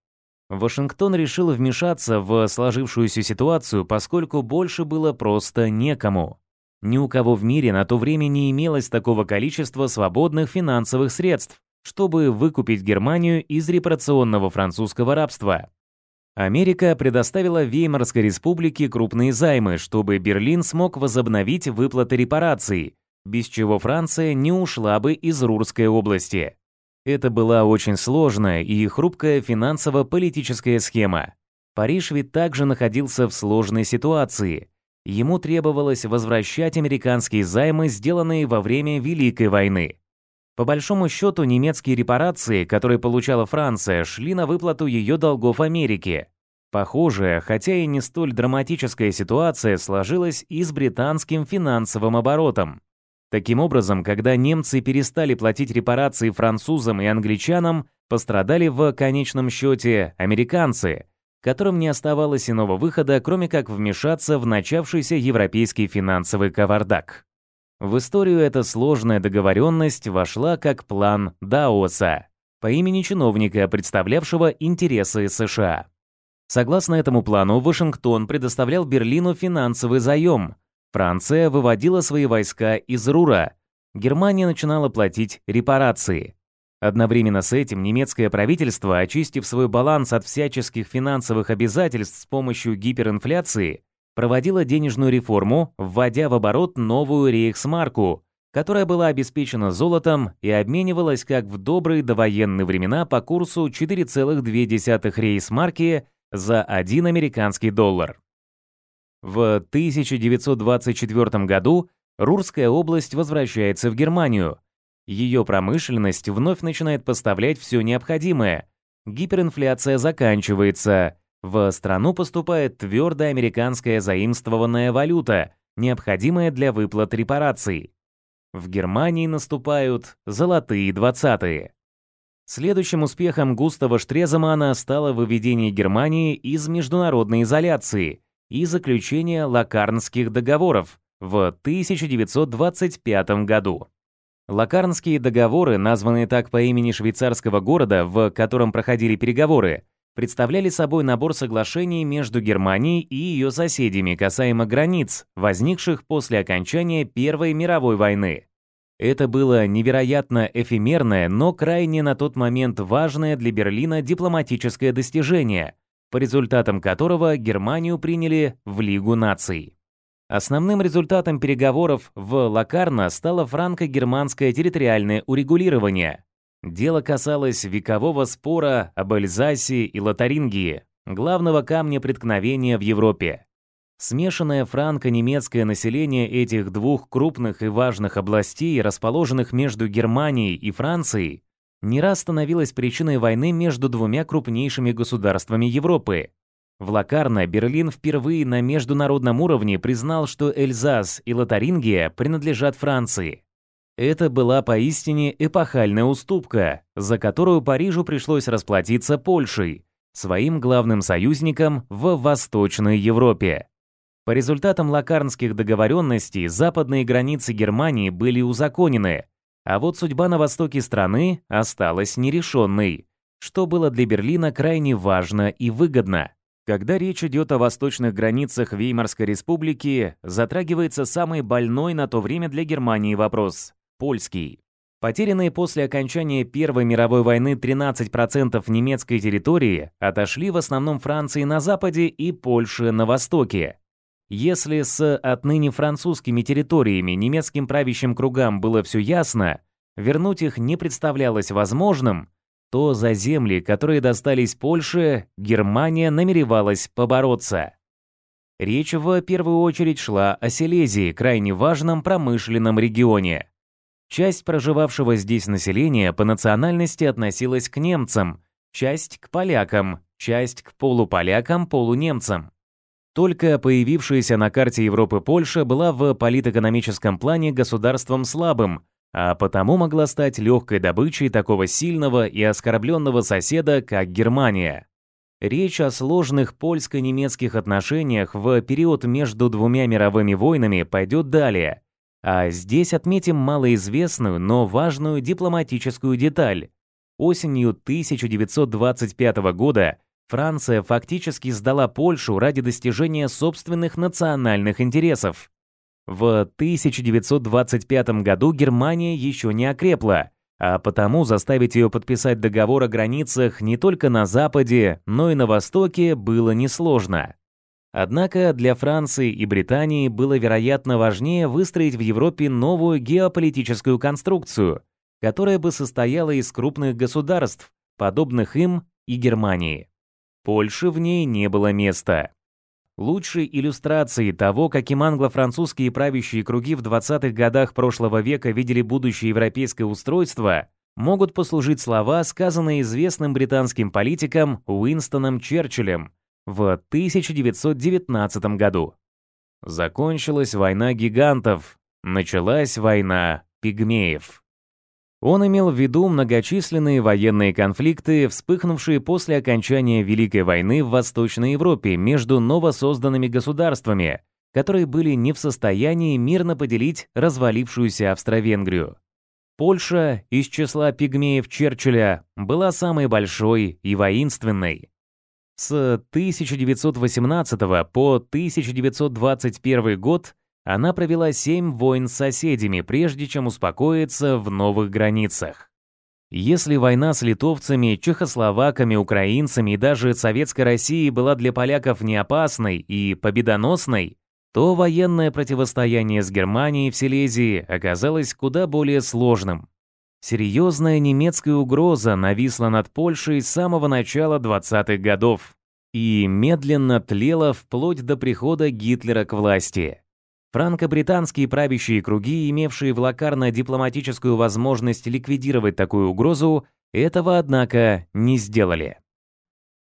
Вашингтон решил вмешаться в сложившуюся ситуацию, поскольку больше было просто некому. Ни у кого в мире на то время не имелось такого количества свободных финансовых средств, чтобы выкупить Германию из репарационного французского рабства. Америка предоставила Веймарской республике крупные займы, чтобы Берлин смог возобновить выплаты репараций, без чего Франция не ушла бы из Рурской области. Это была очень сложная и хрупкая финансово-политическая схема. Париж ведь также находился в сложной ситуации. Ему требовалось возвращать американские займы, сделанные во время Великой войны. По большому счету, немецкие репарации, которые получала Франция, шли на выплату ее долгов Америке. Похожая, хотя и не столь драматическая ситуация сложилась и с британским финансовым оборотом. Таким образом, когда немцы перестали платить репарации французам и англичанам, пострадали в конечном счете американцы, которым не оставалось иного выхода, кроме как вмешаться в начавшийся европейский финансовый кавардак. В историю эта сложная договоренность вошла как план Даоса по имени чиновника, представлявшего интересы США. Согласно этому плану, Вашингтон предоставлял Берлину финансовый заем – Франция выводила свои войска из Рура. Германия начинала платить репарации. Одновременно с этим немецкое правительство, очистив свой баланс от всяческих финансовых обязательств с помощью гиперинфляции, проводило денежную реформу, вводя в оборот новую рейхсмарку, которая была обеспечена золотом и обменивалась как в добрые довоенные времена по курсу 4,2 рейхсмарки за 1 американский доллар. В 1924 году Рурская область возвращается в Германию. Ее промышленность вновь начинает поставлять все необходимое. Гиперинфляция заканчивается. В страну поступает твердая американская заимствованная валюта, необходимая для выплат репараций. В Германии наступают золотые двадцатые. Следующим успехом Густава Штреземана стало выведение Германии из международной изоляции – и заключения Лакарнских договоров в 1925 году. Лакарнские договоры, названные так по имени швейцарского города, в котором проходили переговоры, представляли собой набор соглашений между Германией и ее соседями касаемо границ, возникших после окончания Первой мировой войны. Это было невероятно эфемерное, но крайне на тот момент важное для Берлина дипломатическое достижение – по результатам которого Германию приняли в Лигу наций. Основным результатом переговоров в Лакарно стало франко-германское территориальное урегулирование. Дело касалось векового спора об Эльзасе и Лотарингии, главного камня преткновения в Европе. Смешанное франко-немецкое население этих двух крупных и важных областей, расположенных между Германией и Францией, не раз становилась причиной войны между двумя крупнейшими государствами Европы. В Лакарне Берлин впервые на международном уровне признал, что Эльзас и Лотарингия принадлежат Франции. Это была поистине эпохальная уступка, за которую Парижу пришлось расплатиться Польшей, своим главным союзником в Восточной Европе. По результатам лакарнских договоренностей западные границы Германии были узаконены, а вот судьба на востоке страны осталась нерешенной, что было для Берлина крайне важно и выгодно. Когда речь идет о восточных границах Веймарской республики, затрагивается самый больной на то время для Германии вопрос – польский. Потерянные после окончания Первой мировой войны 13% немецкой территории отошли в основном Франции на западе и Польше на востоке. Если с отныне французскими территориями немецким правящим кругам было все ясно, вернуть их не представлялось возможным, то за земли, которые достались Польше, Германия намеревалась побороться. Речь в первую очередь шла о Силезии, крайне важном промышленном регионе. Часть проживавшего здесь населения по национальности относилась к немцам, часть к полякам, часть к полуполякам-полунемцам. Только появившаяся на карте Европы Польша была в политэкономическом плане государством слабым, а потому могла стать легкой добычей такого сильного и оскорбленного соседа, как Германия. Речь о сложных польско-немецких отношениях в период между двумя мировыми войнами пойдет далее. А здесь отметим малоизвестную, но важную дипломатическую деталь. Осенью 1925 года Франция фактически сдала Польшу ради достижения собственных национальных интересов. В 1925 году Германия еще не окрепла, а потому заставить ее подписать договор о границах не только на Западе, но и на Востоке было несложно. Однако для Франции и Британии было, вероятно, важнее выстроить в Европе новую геополитическую конструкцию, которая бы состояла из крупных государств, подобных им и Германии. Польше в ней не было места. Лучшей иллюстрацией того, каким англо-французские правящие круги в 20-х годах прошлого века видели будущее европейское устройство, могут послужить слова, сказанные известным британским политиком Уинстоном Черчиллем в 1919 году. Закончилась война гигантов, началась война пигмеев. Он имел в виду многочисленные военные конфликты, вспыхнувшие после окончания Великой войны в Восточной Европе между новосозданными государствами, которые были не в состоянии мирно поделить развалившуюся Австро-Венгрию. Польша из числа пигмеев Черчилля была самой большой и воинственной. С 1918 по 1921 год она провела семь войн с соседями, прежде чем успокоиться в новых границах. Если война с литовцами, чехословаками, украинцами и даже советской Россией была для поляков неопасной и победоносной, то военное противостояние с Германией в Силезии оказалось куда более сложным. Серьезная немецкая угроза нависла над Польшей с самого начала 20-х годов и медленно тлела вплоть до прихода Гитлера к власти. Франко-британские правящие круги, имевшие в Лакарно дипломатическую возможность ликвидировать такую угрозу, этого, однако, не сделали.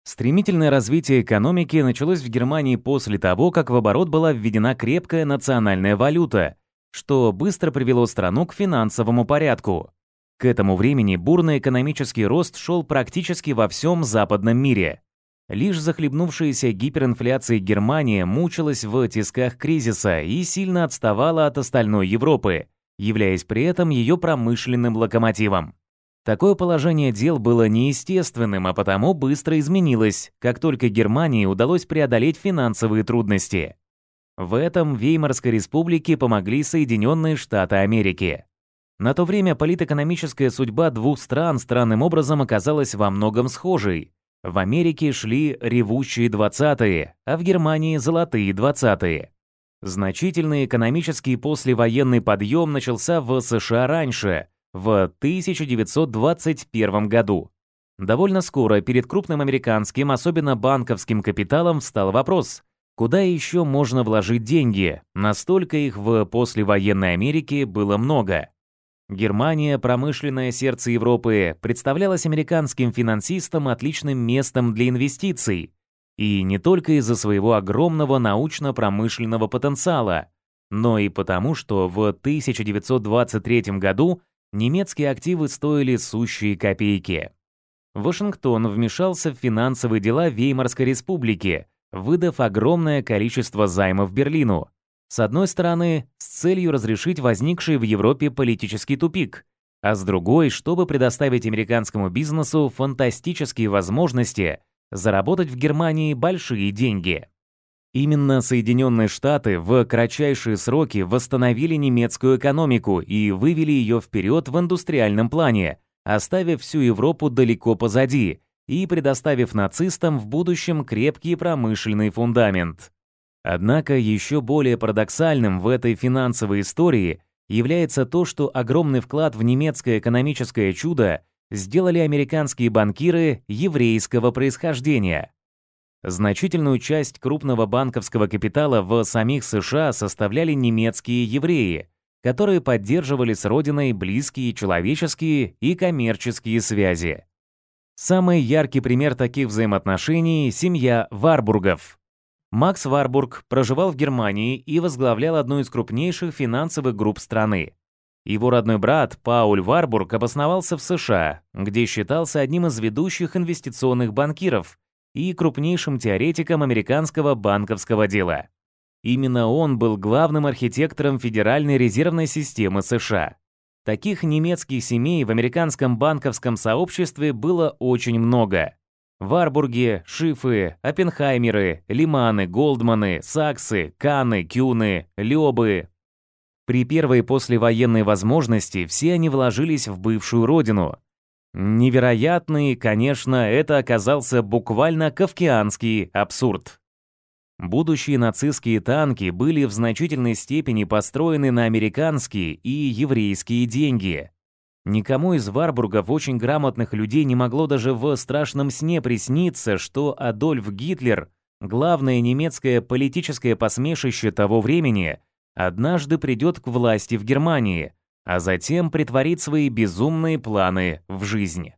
Стремительное развитие экономики началось в Германии после того, как в оборот была введена крепкая национальная валюта, что быстро привело страну к финансовому порядку. К этому времени бурный экономический рост шел практически во всем западном мире – Лишь захлебнувшаяся гиперинфляцией Германия мучилась в тисках кризиса и сильно отставала от остальной Европы, являясь при этом ее промышленным локомотивом. Такое положение дел было неестественным, а потому быстро изменилось, как только Германии удалось преодолеть финансовые трудности. В этом Веймарской республике помогли Соединенные Штаты Америки. На то время политэкономическая судьба двух стран странным образом оказалась во многом схожей, в Америке шли ревущие 20-е, а в Германии золотые 20-е. Значительный экономический послевоенный подъем начался в США раньше, в 1921 году. Довольно скоро перед крупным американским, особенно банковским капиталом, встал вопрос, куда еще можно вложить деньги, настолько их в послевоенной Америке было много. Германия, промышленное сердце Европы, представлялась американским финансистам отличным местом для инвестиций. И не только из-за своего огромного научно-промышленного потенциала, но и потому, что в 1923 году немецкие активы стоили сущие копейки. Вашингтон вмешался в финансовые дела Веймарской республики, выдав огромное количество займов Берлину – с одной стороны, с целью разрешить возникший в Европе политический тупик, а с другой, чтобы предоставить американскому бизнесу фантастические возможности заработать в Германии большие деньги. Именно Соединенные Штаты в кратчайшие сроки восстановили немецкую экономику и вывели ее вперед в индустриальном плане, оставив всю Европу далеко позади и предоставив нацистам в будущем крепкий промышленный фундамент. Однако еще более парадоксальным в этой финансовой истории является то, что огромный вклад в немецкое экономическое чудо сделали американские банкиры еврейского происхождения. Значительную часть крупного банковского капитала в самих США составляли немецкие евреи, которые поддерживали с родиной близкие человеческие и коммерческие связи. Самый яркий пример таких взаимоотношений – семья Варбургов, Макс Варбург проживал в Германии и возглавлял одну из крупнейших финансовых групп страны. Его родной брат Пауль Варбург обосновался в США, где считался одним из ведущих инвестиционных банкиров и крупнейшим теоретиком американского банковского дела. Именно он был главным архитектором Федеральной резервной системы США. Таких немецких семей в американском банковском сообществе было очень много. Варбурге, Шифы, Оппенхаймеры, Лиманы, Голдманы, Саксы, Каны, Кюны, Лёбы. При первой послевоенной возможности все они вложились в бывшую родину. Невероятный, конечно, это оказался буквально кавкианский абсурд. Будущие нацистские танки были в значительной степени построены на американские и еврейские деньги – Никому из Варбургов очень грамотных людей не могло даже в страшном сне присниться, что Адольф Гитлер, главное немецкое политическое посмешище того времени, однажды придет к власти в Германии, а затем притворит свои безумные планы в жизнь.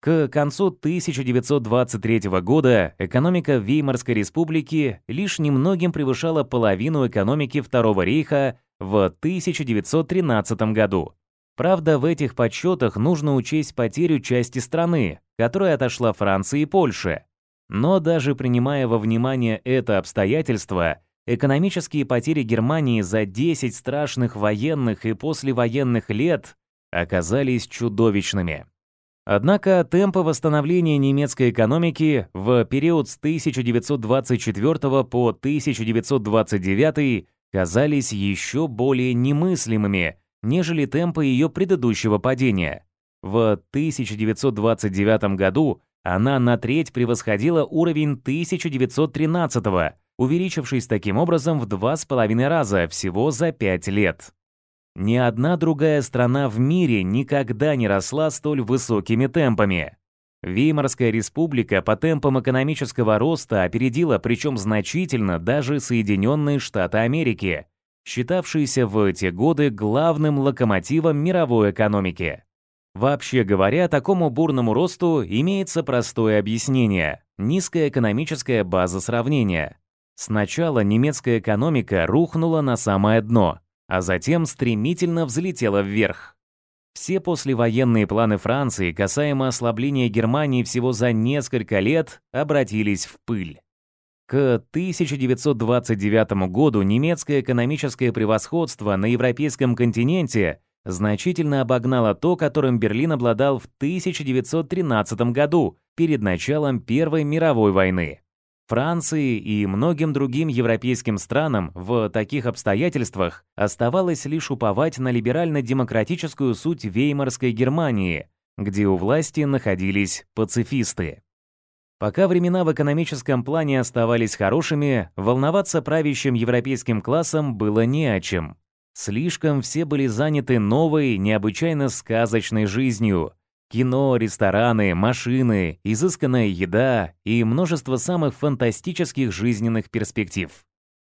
К концу 1923 года экономика Веймарской республики лишь немногим превышала половину экономики Второго рейха в 1913 году. Правда, в этих подсчетах нужно учесть потерю части страны, которая отошла Франции и Польше. Но даже принимая во внимание это обстоятельство, экономические потери Германии за 10 страшных военных и послевоенных лет оказались чудовищными. Однако темпы восстановления немецкой экономики в период с 1924 по 1929 казались еще более немыслимыми – нежели темпы ее предыдущего падения. В 1929 году она на треть превосходила уровень 1913 года, увеличившись таким образом в 2,5 раза всего за 5 лет. Ни одна другая страна в мире никогда не росла столь высокими темпами. Веймарская республика по темпам экономического роста опередила, причем значительно, даже Соединенные Штаты Америки – считавшиеся в эти годы главным локомотивом мировой экономики. Вообще говоря, такому бурному росту имеется простое объяснение – низкая экономическая база сравнения. Сначала немецкая экономика рухнула на самое дно, а затем стремительно взлетела вверх. Все послевоенные планы Франции касаемо ослабления Германии всего за несколько лет обратились в пыль. К 1929 году немецкое экономическое превосходство на европейском континенте значительно обогнало то, которым Берлин обладал в 1913 году, перед началом Первой мировой войны. Франции и многим другим европейским странам в таких обстоятельствах оставалось лишь уповать на либерально-демократическую суть Веймарской Германии, где у власти находились пацифисты. Пока времена в экономическом плане оставались хорошими, волноваться правящим европейским классом было не о чем. Слишком все были заняты новой, необычайно сказочной жизнью. Кино, рестораны, машины, изысканная еда и множество самых фантастических жизненных перспектив.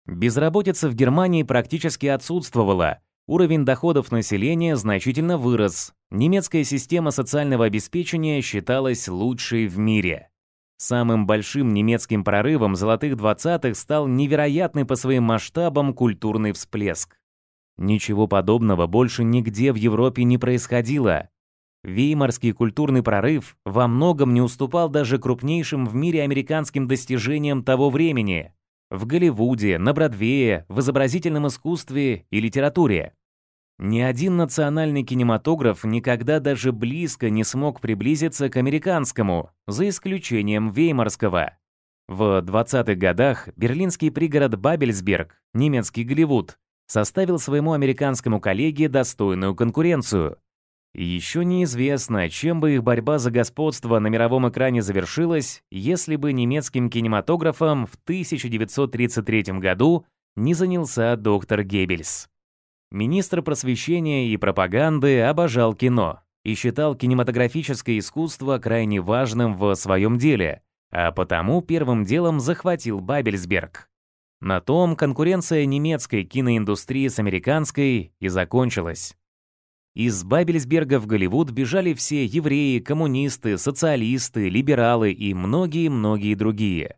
Безработица в Германии практически отсутствовала. Уровень доходов населения значительно вырос. Немецкая система социального обеспечения считалась лучшей в мире. Самым большим немецким прорывом золотых 20-х стал невероятный по своим масштабам культурный всплеск. Ничего подобного больше нигде в Европе не происходило. Веймарский культурный прорыв во многом не уступал даже крупнейшим в мире американским достижениям того времени – в Голливуде, на Бродвее, в изобразительном искусстве и литературе. Ни один национальный кинематограф никогда даже близко не смог приблизиться к американскому, за исключением Веймарского. В 20-х годах берлинский пригород Бабельсберг, немецкий Голливуд, составил своему американскому коллеге достойную конкуренцию. Еще неизвестно, чем бы их борьба за господство на мировом экране завершилась, если бы немецким кинематографом в 1933 году не занялся доктор Геббельс. Министр просвещения и пропаганды обожал кино и считал кинематографическое искусство крайне важным в своем деле, а потому первым делом захватил Бабельсберг. На том конкуренция немецкой киноиндустрии с американской и закончилась. Из Бабельсберга в Голливуд бежали все евреи, коммунисты, социалисты, либералы и многие-многие другие.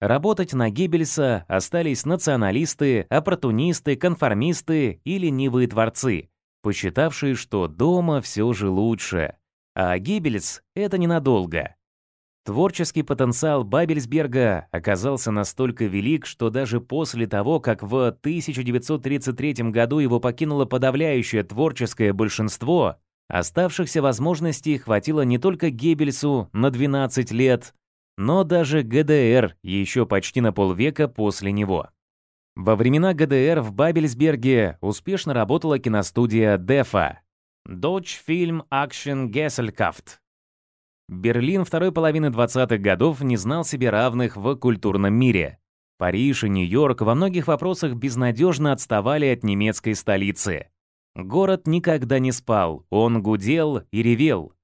Работать на Геббельса остались националисты, оппортунисты, конформисты и ленивые творцы, посчитавшие, что дома все же лучше. А Геббельс — это ненадолго. Творческий потенциал Бабельсберга оказался настолько велик, что даже после того, как в 1933 году его покинуло подавляющее творческое большинство, оставшихся возможностей хватило не только Геббельсу на 12 лет, но даже ГДР еще почти на полвека после него. Во времена ГДР в Бабельсберге успешно работала киностудия «Дефа» — Deutsch Film Action Gesellschaft. Берлин второй половины 20-х годов не знал себе равных в культурном мире. Париж и Нью-Йорк во многих вопросах безнадежно отставали от немецкой столицы. Город никогда не спал, он гудел и ревел —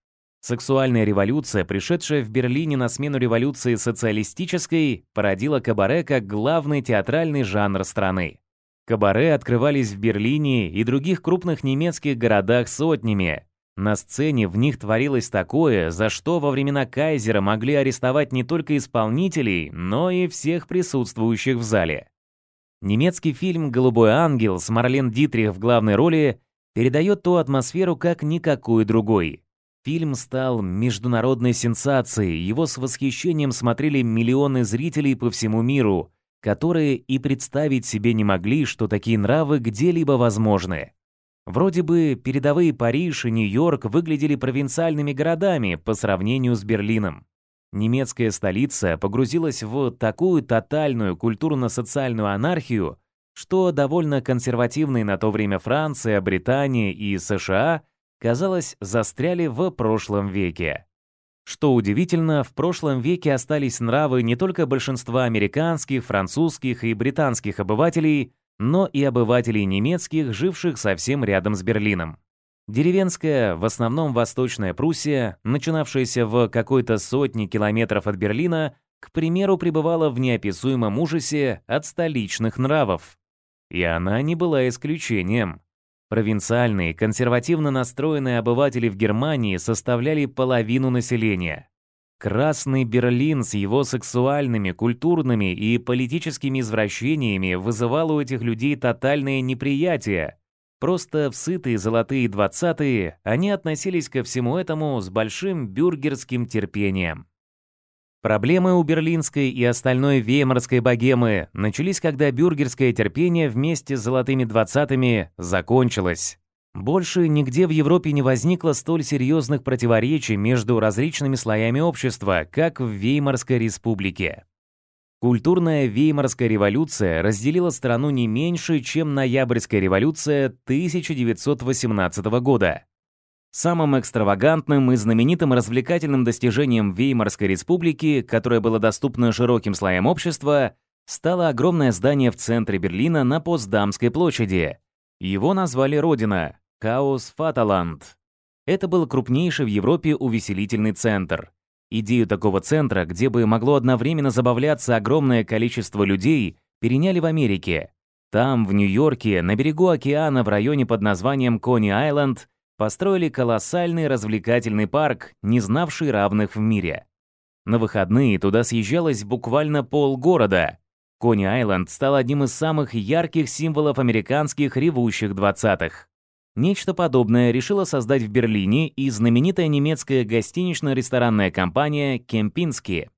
Сексуальная революция, пришедшая в Берлине на смену революции социалистической, породила кабаре как главный театральный жанр страны. Кабаре открывались в Берлине и других крупных немецких городах сотнями. На сцене в них творилось такое, за что во времена Кайзера могли арестовать не только исполнителей, но и всех присутствующих в зале. Немецкий фильм «Голубой ангел» с Марлен Дитрих в главной роли передает ту атмосферу как никакой другой – Фильм стал международной сенсацией. Его с восхищением смотрели миллионы зрителей по всему миру, которые и представить себе не могли, что такие нравы где-либо возможны. Вроде бы передовые Париж и Нью-Йорк выглядели провинциальными городами по сравнению с Берлином. Немецкая столица погрузилась в такую тотальную культурно-социальную анархию, что довольно консервативные на то время Франция, Британия и США – казалось, застряли в прошлом веке. Что удивительно, в прошлом веке остались нравы не только большинства американских, французских и британских обывателей, но и обывателей немецких, живших совсем рядом с Берлином. Деревенская, в основном Восточная Пруссия, начинавшаяся в какой-то сотне километров от Берлина, к примеру, пребывала в неописуемом ужасе от столичных нравов. И она не была исключением. Провинциальные, консервативно настроенные обыватели в Германии составляли половину населения. Красный Берлин с его сексуальными, культурными и политическими извращениями вызывал у этих людей тотальное неприятие. Просто в сытые золотые двадцатые они относились ко всему этому с большим бюргерским терпением. Проблемы у берлинской и остальной веймарской богемы начались, когда бюргерское терпение вместе с золотыми двадцатыми закончилось. Больше нигде в Европе не возникло столь серьезных противоречий между различными слоями общества, как в Веймарской республике. Культурная Веймарская революция разделила страну не меньше, чем Ноябрьская революция 1918 года. Самым экстравагантным и знаменитым развлекательным достижением Веймарской республики, которое было доступно широким слоям общества, стало огромное здание в центре Берлина на Потсдамской площади. Его назвали «Родина» — Каос Фаталанд. Это был крупнейший в Европе увеселительный центр. Идею такого центра, где бы могло одновременно забавляться огромное количество людей, переняли в Америке. Там, в Нью-Йорке, на берегу океана в районе под названием Кони-Айленд, построили колоссальный развлекательный парк, не знавший равных в мире. На выходные туда съезжалось буквально полгорода. Кони-Айленд стал одним из самых ярких символов американских ревущих 20-х. Нечто подобное решила создать в Берлине и знаменитая немецкая гостинично-ресторанная компания «Кемпински».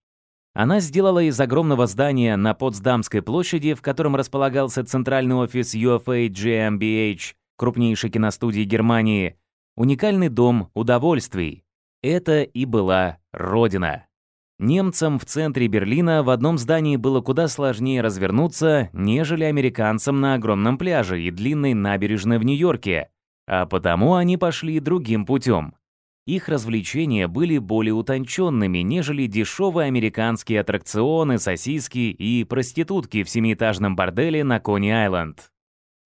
Она сделала из огромного здания на Потсдамской площади, в котором располагался центральный офис UFA GmbH, крупнейшей киностудии Германии, уникальный дом удовольствий. Это и была родина. Немцам в центре Берлина в одном здании было куда сложнее развернуться, нежели американцам на огромном пляже и длинной набережной в Нью-Йорке, а потому они пошли другим путем. Их развлечения были более утонченными, нежели дешевые американские аттракционы, сосиски и проститутки в семиэтажном борделе на Кони-Айленд.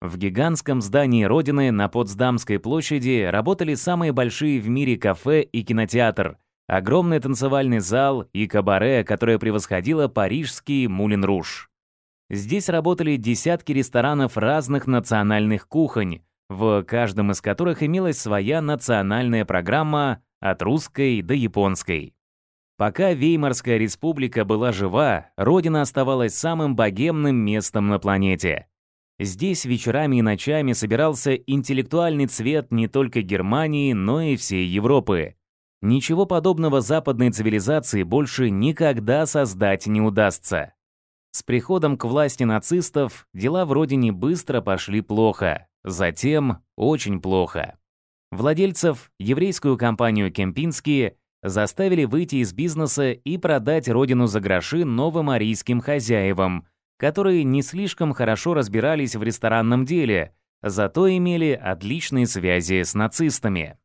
В гигантском здании Родины на Потсдамской площади работали самые большие в мире кафе и кинотеатр, огромный танцевальный зал и кабаре, которое превосходило парижский Мулин-Руш. Здесь работали десятки ресторанов разных национальных кухонь, в каждом из которых имелась своя национальная программа от русской до японской. Пока Веймарская республика была жива, родина оставалась самым богемным местом на планете. Здесь вечерами и ночами собирался интеллектуальный цвет не только Германии, но и всей Европы. Ничего подобного западной цивилизации больше никогда создать не удастся. С приходом к власти нацистов дела вроде не быстро пошли плохо, затем очень плохо. Владельцев, еврейскую компанию «Кемпинские», заставили выйти из бизнеса и продать родину за гроши новым арийским хозяевам – которые не слишком хорошо разбирались в ресторанном деле, зато имели отличные связи с нацистами.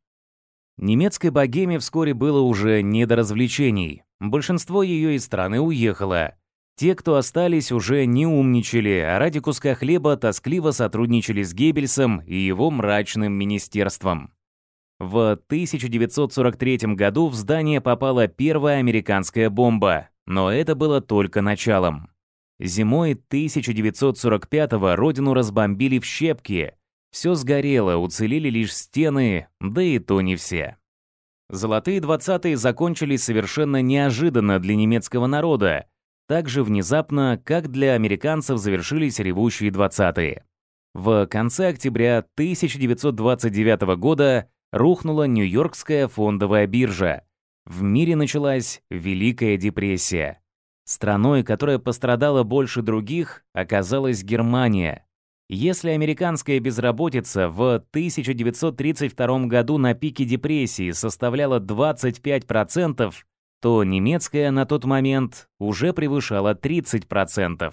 Немецкой богеме вскоре было уже не до развлечений. Большинство ее из страны уехало. Те, кто остались, уже не умничали, а ради куска хлеба тоскливо сотрудничали с Геббельсом и его мрачным министерством. В 1943 году в здание попала первая американская бомба, но это было только началом. Зимой 1945-го родину разбомбили в щепки. Все сгорело, уцелели лишь стены, да и то не все. Золотые 20-е закончились совершенно неожиданно для немецкого народа, так же внезапно, как для американцев завершились ревущие 20-е. В конце октября 1929 года рухнула Нью-Йоркская фондовая биржа. В мире началась Великая депрессия. Страной, которая пострадала больше других, оказалась Германия. Если американская безработица в 1932 году на пике депрессии составляла 25%, то немецкая на тот момент уже превышала 30%.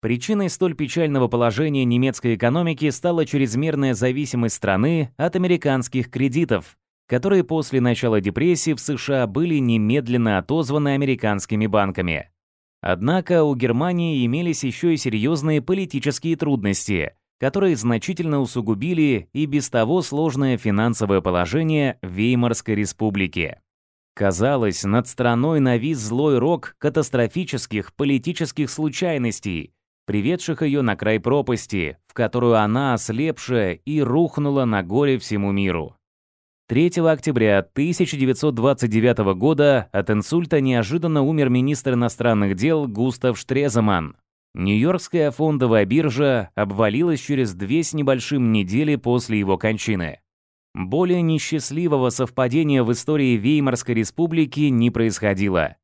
Причиной столь печального положения немецкой экономики стала чрезмерная зависимость страны от американских кредитов, которые после начала депрессии в США были немедленно отозваны американскими банками. Однако у Германии имелись еще и серьезные политические трудности, которые значительно усугубили и без того сложное финансовое положение Веймарской республики. Казалось, над страной навис злой рок катастрофических политических случайностей, приведших ее на край пропасти, в которую она, ослепшая, и рухнула на горе всему миру. 3 октября 1929 года от инсульта неожиданно умер министр иностранных дел Густав Штреземан. Нью-Йоркская фондовая биржа обвалилась через две с небольшим недели после его кончины. Более несчастливого совпадения в истории Веймарской республики не происходило.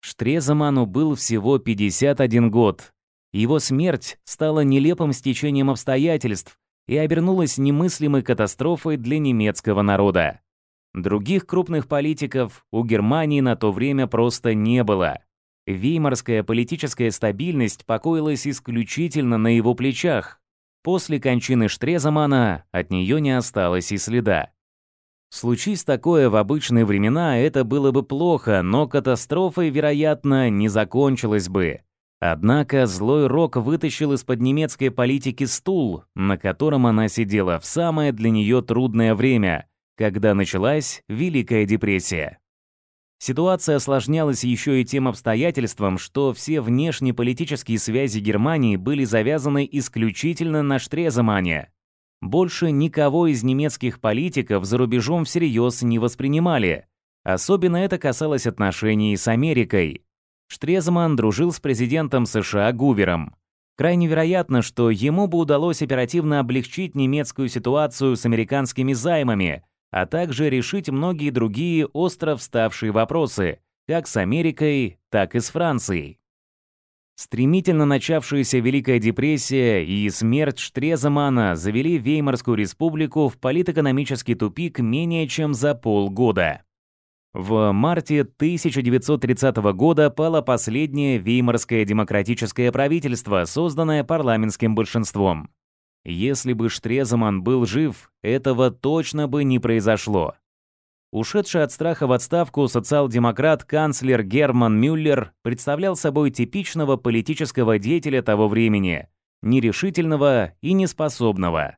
Штреземану был всего 51 год. Его смерть стала нелепым стечением обстоятельств, и обернулась немыслимой катастрофой для немецкого народа. Других крупных политиков у Германии на то время просто не было. Веймарская политическая стабильность покоилась исключительно на его плечах. После кончины Штрезамана от нее не осталось и следа. Случись такое в обычные времена, это было бы плохо, но катастрофой, вероятно, не закончилось бы. Однако злой Рок вытащил из-под немецкой политики стул, на котором она сидела в самое для нее трудное время, когда началась Великая депрессия. Ситуация осложнялась еще и тем обстоятельством, что все внешнеполитические связи Германии были завязаны исключительно на Штреземане. Больше никого из немецких политиков за рубежом всерьез не воспринимали. Особенно это касалось отношений с Америкой. Штрезман дружил с президентом США Гувером. Крайне вероятно, что ему бы удалось оперативно облегчить немецкую ситуацию с американскими займами, а также решить многие другие остро вставшие вопросы, как с Америкой, так и с Францией. Стремительно начавшаяся Великая депрессия и смерть Штреземана завели Веймарскую республику в политэкономический тупик менее чем за полгода. В марте 1930 года пало последнее Веймарское демократическое правительство, созданное парламентским большинством. Если бы Штреземан был жив, этого точно бы не произошло. Ушедший от страха в отставку социал-демократ канцлер Герман Мюллер представлял собой типичного политического деятеля того времени, нерешительного и неспособного.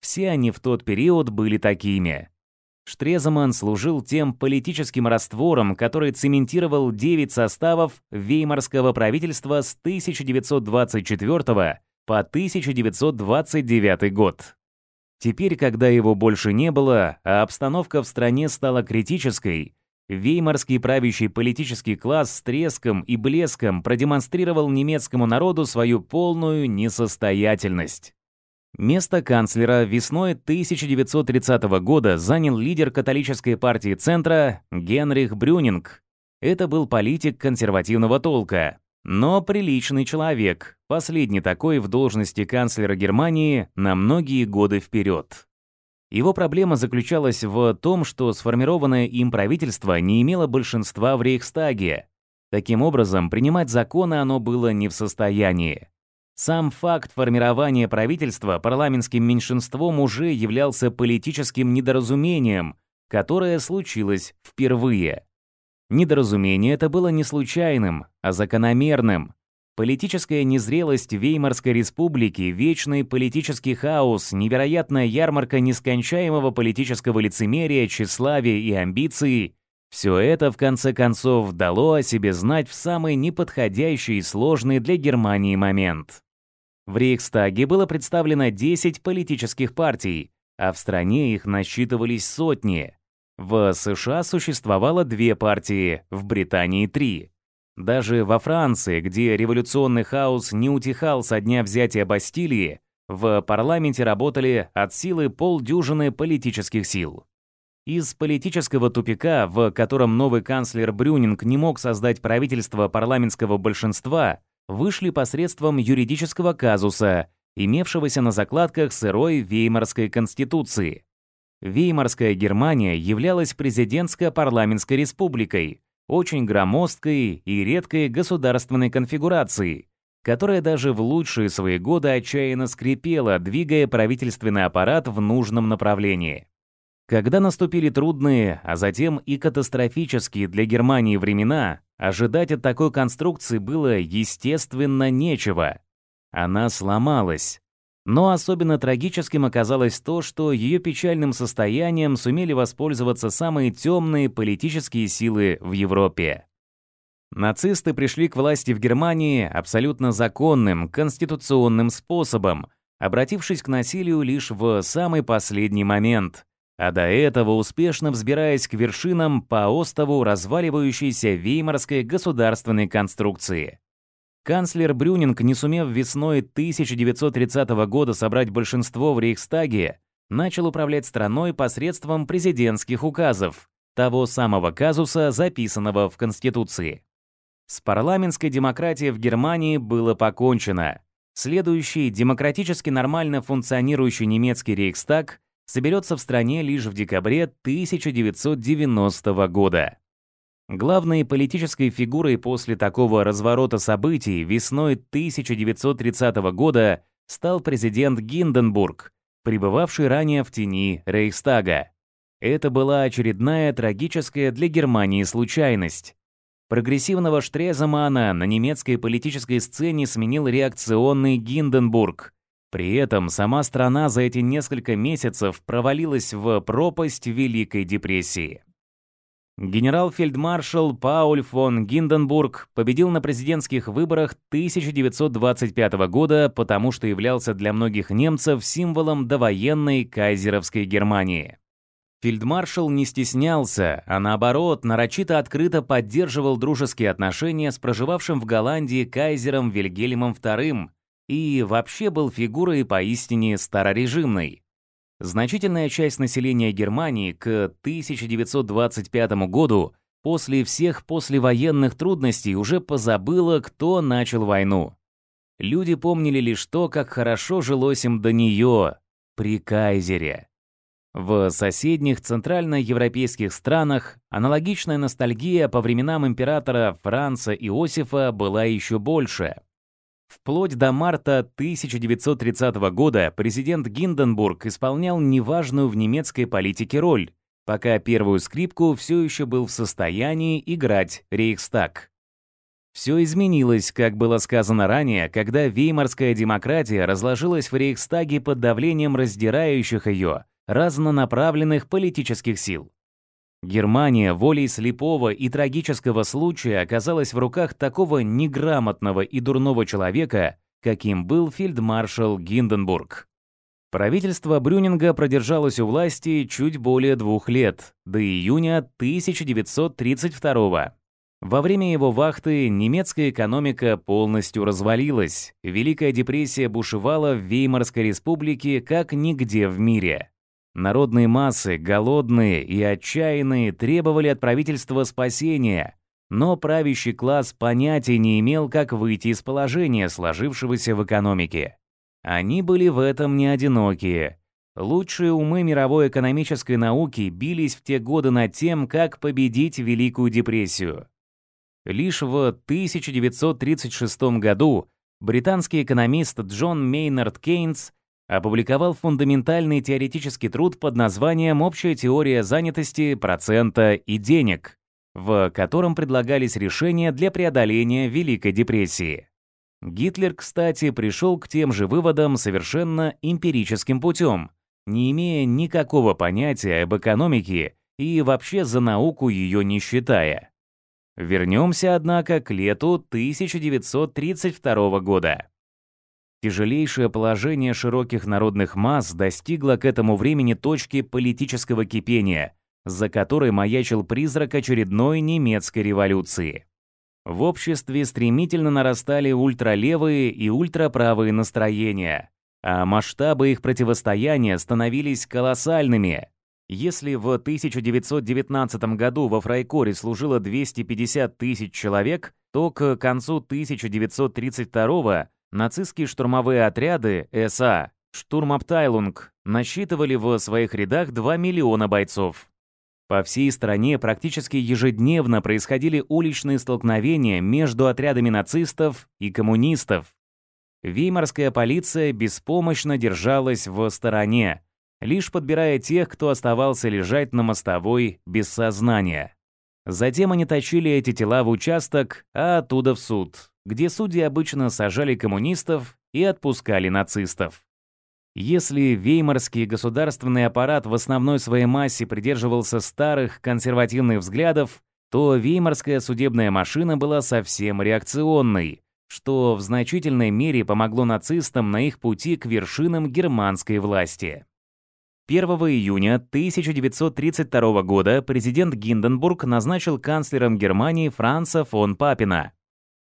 Все они в тот период были такими. Штреземан служил тем политическим раствором, который цементировал 9 составов Веймарского правительства с 1924 по 1929 год. Теперь, когда его больше не было, а обстановка в стране стала критической, Веймарский правящий политический класс с треском и блеском продемонстрировал немецкому народу свою полную несостоятельность. Место канцлера весной 1930 года занял лидер католической партии Центра Генрих Брюнинг. Это был политик консервативного толка, но приличный человек, последний такой в должности канцлера Германии на многие годы вперед. Его проблема заключалась в том, что сформированное им правительство не имело большинства в Рейхстаге. Таким образом, принимать законы оно было не в состоянии. Сам факт формирования правительства парламентским меньшинством уже являлся политическим недоразумением, которое случилось впервые. Недоразумение это было не случайным, а закономерным. Политическая незрелость Веймарской республики, вечный политический хаос, невероятная ярмарка нескончаемого политического лицемерия, тщеславия и амбиций – все это, в конце концов, дало о себе знать в самый неподходящий и сложный для Германии момент. В Рейхстаге было представлено 10 политических партий, а в стране их насчитывались сотни. В США существовало две партии, в Британии — три. Даже во Франции, где революционный хаос не утихал со дня взятия Бастилии, в парламенте работали от силы полдюжины политических сил. Из политического тупика, в котором новый канцлер Брюнинг не мог создать правительство парламентского большинства, вышли посредством юридического казуса, имевшегося на закладках сырой Веймарской конституции. Веймарская Германия являлась президентско-парламентской республикой, очень громоздкой и редкой государственной конфигурацией, которая даже в лучшие свои годы отчаянно скрипела, двигая правительственный аппарат в нужном направлении. Когда наступили трудные, а затем и катастрофические для Германии времена, ожидать от такой конструкции было, естественно, нечего. Она сломалась. Но особенно трагическим оказалось то, что ее печальным состоянием сумели воспользоваться самые темные политические силы в Европе. Нацисты пришли к власти в Германии абсолютно законным, конституционным способом, обратившись к насилию лишь в самый последний момент. А до этого успешно взбираясь к вершинам по остову разваливающейся Веймарской государственной конструкции. Канцлер Брюнинг, не сумев весной 1930 года собрать большинство в Рейхстаге, начал управлять страной посредством президентских указов, того самого казуса, записанного в Конституции. С парламентской демократией в Германии было покончено. Следующий демократически нормально функционирующий немецкий Рейхстаг соберется в стране лишь в декабре 1990 года. Главной политической фигурой после такого разворота событий весной 1930 года стал президент Гинденбург, пребывавший ранее в тени Рейхстага. Это была очередная трагическая для Германии случайность. Прогрессивного Штреземана на немецкой политической сцене сменил реакционный Гинденбург – при этом сама страна за эти несколько месяцев провалилась в пропасть Великой депрессии. Генерал-фельдмаршал Пауль фон Гинденбург победил на президентских выборах 1925 года, потому что являлся для многих немцев символом довоенной кайзеровской Германии. Фельдмаршал не стеснялся, а наоборот, нарочито открыто поддерживал дружеские отношения с проживавшим в Голландии кайзером Вильгельмом II, и вообще был фигурой поистине старорежимной. Значительная часть населения Германии к 1925 году после всех послевоенных трудностей уже позабыла, кто начал войну. Люди помнили лишь то, как хорошо жилось им до нее, при Кайзере. В соседних центральноевропейских странах аналогичная ностальгия по временам императора Франца Иосифа была еще больше – Вплоть до марта 1930 года президент Гинденбург исполнял неважную в немецкой политике роль, пока первую скрипку все еще был в состоянии играть Рейхстаг. Все изменилось, как было сказано ранее, когда веймарская демократия разложилась в Рейхстаге под давлением раздирающих ее, разнонаправленных политических сил. Германия волей слепого и трагического случая оказалась в руках такого неграмотного и дурного человека, каким был фельдмаршал Гинденбург. Правительство Брюнинга продержалось у власти чуть более двух лет, до июня 1932 года. Во время его вахты немецкая экономика полностью развалилась. Великая депрессия бушевала в Веймарской республике как нигде в мире. Народные массы, голодные и отчаянные, требовали от правительства спасения, но правящий класс понятия не имел, как выйти из положения, сложившегося в экономике. Они были в этом не одинокие. Лучшие умы мировой экономической науки бились в те годы над тем, как победить Великую депрессию. Лишь в 1936 году британский экономист Джон Мейнард Кейнс опубликовал фундаментальный теоретический труд под названием «Общая теория занятости, процента и денег», в котором предлагались решения для преодоления Великой депрессии. Гитлер, кстати, пришел к тем же выводам совершенно эмпирическим путем, не имея никакого понятия об экономике и вообще за науку ее не считая. Вернемся, однако, к лету 1932 года. Тяжелейшее положение широких народных масс достигло к этому времени точки политического кипения, за которой маячил призрак очередной немецкой революции. В обществе стремительно нарастали ультралевые и ультраправые настроения, а масштабы их противостояния становились колоссальными. Если в 1919 году во Фрайкоре служило 250 тысяч человек, то к концу 1932 года Нацистские штурмовые отряды СА «Штурмаптайлунг» насчитывали в своих рядах 2 миллиона бойцов. По всей стране практически ежедневно происходили уличные столкновения между отрядами нацистов и коммунистов. Веймарская полиция беспомощно держалась в стороне, лишь подбирая тех, кто оставался лежать на мостовой без сознания. Затем они точили эти тела в участок, а оттуда в суд, где судьи обычно сажали коммунистов и отпускали нацистов. Если веймарский государственный аппарат в основной своей массе придерживался старых консервативных взглядов, то веймарская судебная машина была совсем реакционной, что в значительной мере помогло нацистам на их пути к вершинам германской власти. 1 июня 1932 года президент Гинденбург назначил канцлером Германии Франца фон Папина.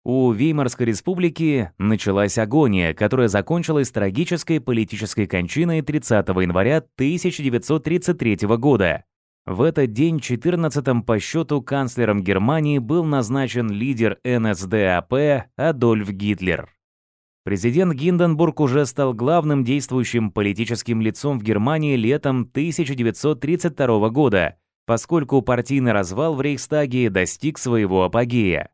У Веймарской республики началась агония, которая закончилась трагической политической кончиной 30 января 1933 года. В этот день 14-м по счету канцлером Германии был назначен лидер НСДАП Адольф Гитлер. Президент Гинденбург уже стал главным действующим политическим лицом в Германии летом 1932 года, поскольку партийный развал в Рейхстаге достиг своего апогея.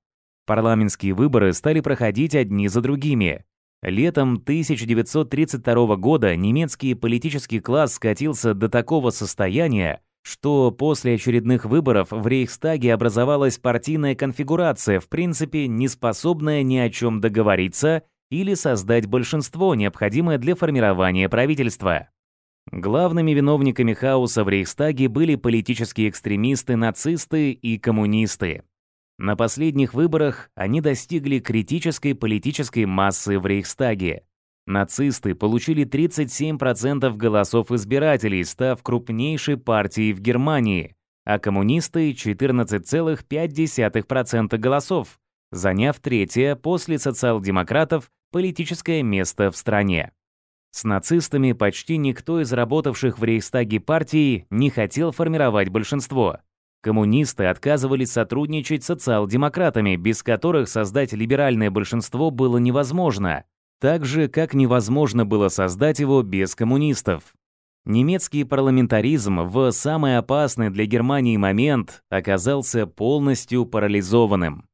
Парламентские выборы стали проходить одни за другими. Летом 1932 года немецкий политический класс скатился до такого состояния, что после очередных выборов в Рейхстаге образовалась партийная конфигурация, в принципе, не способная ни о чем договориться или создать большинство, необходимое для формирования правительства. Главными виновниками хаоса в Рейхстаге были политические экстремисты, нацисты и коммунисты. На последних выборах они достигли критической политической массы в Рейхстаге. Нацисты получили 37% голосов избирателей, став крупнейшей партией в Германии, а коммунисты — 14,5% голосов, заняв третье после социал-демократов политическое место в стране. С нацистами почти никто из работавших в Рейхстаге партии не хотел формировать большинство. Коммунисты отказывались сотрудничать с социал-демократами, без которых создать либеральное большинство было невозможно, так же, как невозможно было создать его без коммунистов. Немецкий парламентаризм в самый опасный для Германии момент оказался полностью парализованным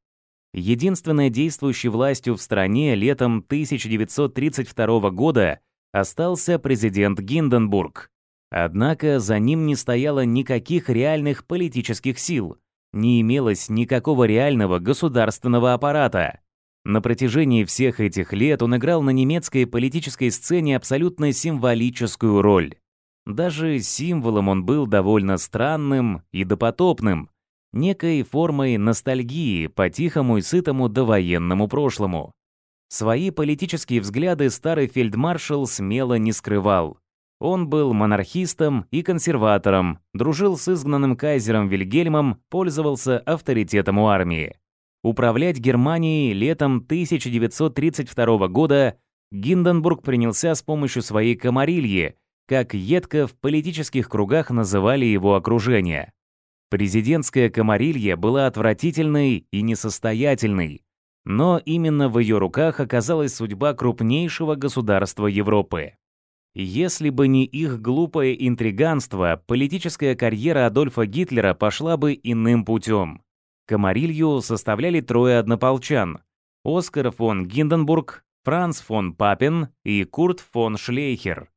единственной действующей властью в стране летом 1932 года остался президент Гинденбург. Однако за ним не стояло никаких реальных политических сил, не имелось никакого реального государственного аппарата. На протяжении всех этих лет он играл на немецкой политической сцене абсолютно символическую роль. Даже символом он был довольно странным и допотопным – некой формой ностальгии по тихому и сытому довоенному прошлому. Свои политические взгляды старый фельдмаршал смело не скрывал. Он был монархистом и консерватором, дружил с изгнанным кайзером Вильгельмом, пользовался авторитетом у армии. Управлять Германией летом 1932 года Гинденбург принялся с помощью своей комарильи, как едко в политических кругах называли его окружение. Президентская камарилья была отвратительной и несостоятельной, но именно в ее руках оказалась судьба крупнейшего государства Европы. Если бы не их глупое интриганство, политическая карьера Адольфа Гитлера пошла бы иным путем. Камарилью составляли трое однополчан – Оскар фон Гинденбург, Франц фон Папен и Курт фон Шлейхер.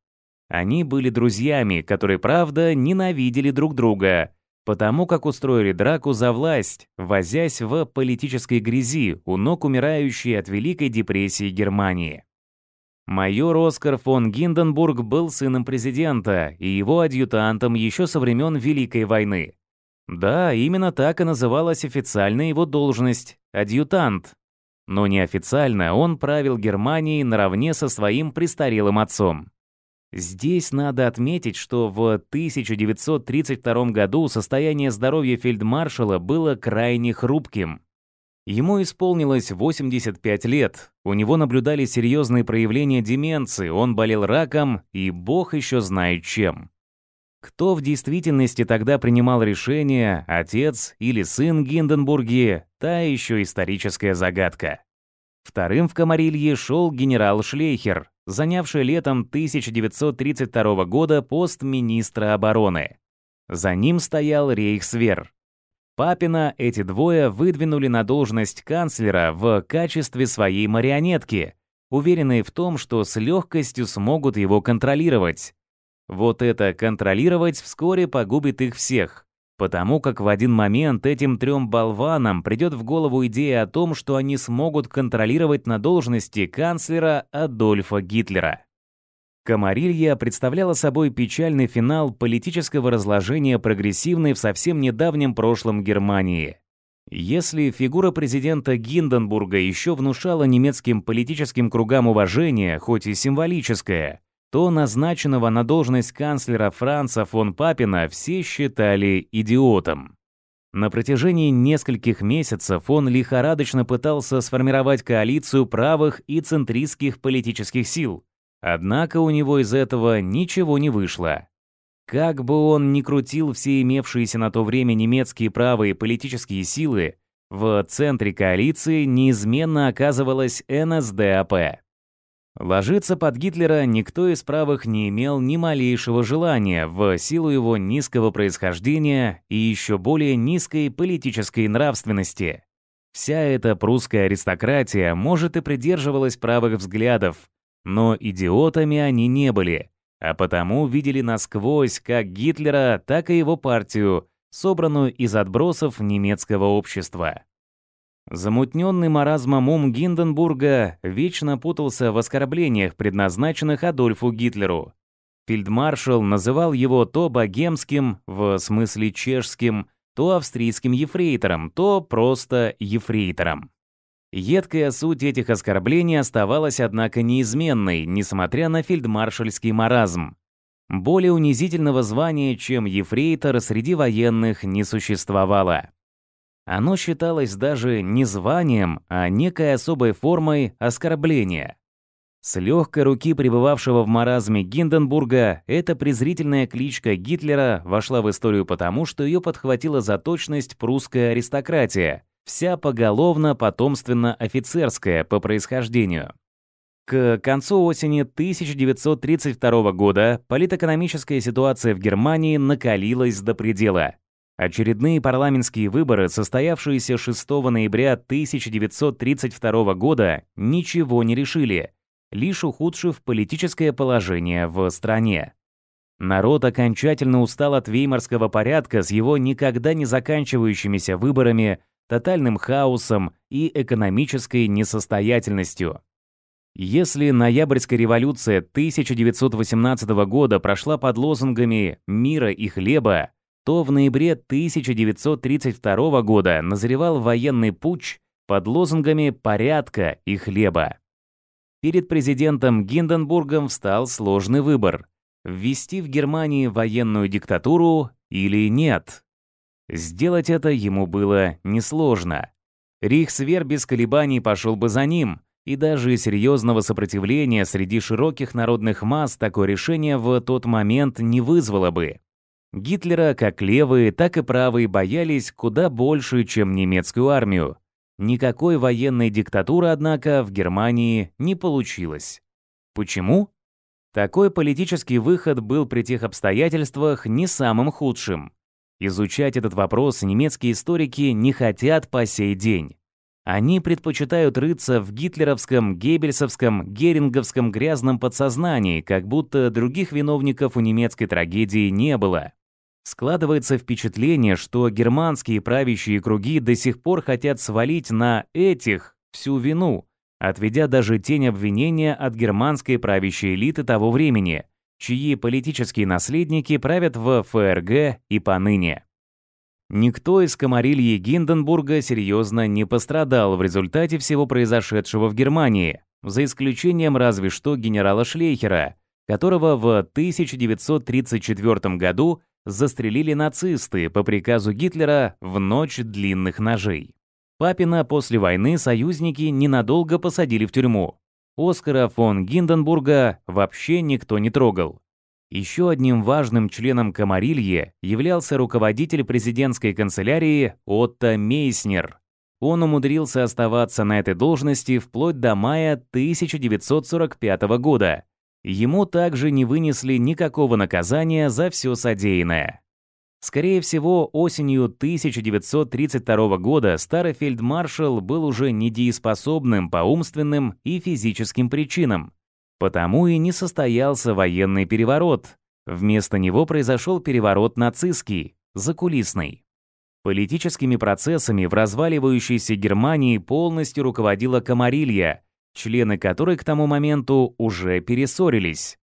Они были друзьями, которые, правда, ненавидели друг друга – потому как устроили драку за власть, возясь в политической грязи у ног умирающей от Великой депрессии Германии. Майор Оскар фон Гинденбург был сыном президента и его адъютантом еще со времен Великой войны. Да, именно так и называлась официальная его должность – адъютант. Но неофициально он правил Германией наравне со своим престарелым отцом. Здесь надо отметить, что в 1932 году состояние здоровья фельдмаршала было крайне хрупким. Ему исполнилось 85 лет, у него наблюдали серьезные проявления деменции, он болел раком и бог еще знает чем. Кто в действительности тогда принимал решение, отец или сын Гинденбурги, та еще историческая загадка. Вторым в Камарилье шел генерал Шлейхер, занявший летом 1932 года пост министра обороны. За ним стоял Рейхсвер. Папина эти двое выдвинули на должность канцлера в качестве своей марионетки, уверенные в том, что с легкостью смогут его контролировать. Вот это контролировать вскоре погубит их всех. Потому как в один момент этим трем болванам придет в голову идея о том, что они смогут контролировать на должности канцлера Адольфа Гитлера. Камарилья представляла собой печальный финал политического разложения прогрессивной в совсем недавнем прошлом Германии. Если фигура президента Гинденбурга еще внушала немецким политическим кругам уважение, хоть и символическое, то назначенного на должность канцлера Франца фон Папина все считали идиотом. На протяжении нескольких месяцев он лихорадочно пытался сформировать коалицию правых и центристских политических сил. Однако у него из этого ничего не вышло. Как бы он ни крутил все имевшиеся на то время немецкие правые политические силы, в центре коалиции неизменно оказывалась НСДАП. Ложиться под Гитлера никто из правых не имел ни малейшего желания в силу его низкого происхождения и еще более низкой политической нравственности. Вся эта прусская аристократия, может, и придерживалась правых взглядов, но идиотами они не были, а потому видели насквозь как Гитлера, так и его партию, собранную из отбросов немецкого общества. Замутненный маразмом ум Гинденбурга вечно путался в оскорблениях, предназначенных Адольфу Гитлеру. Фельдмаршал называл его то богемским, в смысле чешским, то австрийским ефрейтором, то просто ефрейтором. Едкая суть этих оскорблений оставалась, однако, неизменной, несмотря на фельдмаршальский маразм. Более унизительного звания, чем ефрейтор, среди военных не существовало. Оно считалось даже не званием, а некой особой формой оскорбления. С легкой руки пребывавшего в маразме Гинденбурга эта презрительная кличка Гитлера вошла в историю потому, что ее подхватила за точность прусская аристократия, вся поголовно потомственно-офицерская по происхождению. К концу осени 1932 года политэкономическая ситуация в Германии накалилась до предела. Очередные парламентские выборы, состоявшиеся 6 ноября 1932 года, ничего не решили, лишь ухудшив политическое положение в стране. Народ окончательно устал от веймарского порядка с его никогда не заканчивающимися выборами, тотальным хаосом и экономической несостоятельностью. Если ноябрьская революция 1918 года прошла под лозунгами «мира и хлеба», что в ноябре 1932 года назревал военный путч под лозунгами «порядка» и «хлеба». Перед президентом Гинденбургом встал сложный выбор – ввести в Германии военную диктатуру или нет. Сделать это ему было несложно. Рихсвер без колебаний пошел бы за ним, и даже серьезного сопротивления среди широких народных масс такое решение в тот момент не вызвало бы. Гитлера как левые, так и правые боялись куда больше, чем немецкую армию. Никакой военной диктатуры, однако, в Германии не получилось. Почему? Такой политический выход был при тех обстоятельствах не самым худшим. Изучать этот вопрос немецкие историки не хотят по сей день. Они предпочитают рыться в гитлеровском, геббельсовском, геринговском грязном подсознании, как будто других виновников у немецкой трагедии не было. Складывается впечатление, что германские правящие круги до сих пор хотят свалить на этих всю вину, отведя даже тень обвинения от германской правящей элиты того времени, чьи политические наследники правят в ФРГ и поныне. Никто из Камарильи Гинденбурга серьезно не пострадал в результате всего произошедшего в Германии, за исключением разве что генерала Шлейхера, которого в 1934 году застрелили нацисты по приказу Гитлера в ночь длинных ножей. Папина после войны союзники ненадолго посадили в тюрьму. Оскара фон Гинденбурга вообще никто не трогал. Еще одним важным членом Камарилье являлся руководитель президентской канцелярии Отто Мейснер. Он умудрился оставаться на этой должности вплоть до мая 1945 года, Ему также не вынесли никакого наказания за все содеянное. Скорее всего, осенью 1932 года старый фельдмаршал был уже недееспособным по умственным и физическим причинам, потому и не состоялся военный переворот. Вместо него произошел переворот нацистский, закулисный. Политическими процессами в разваливающейся Германии полностью руководила Камарилья, члены которой к тому моменту уже перессорились.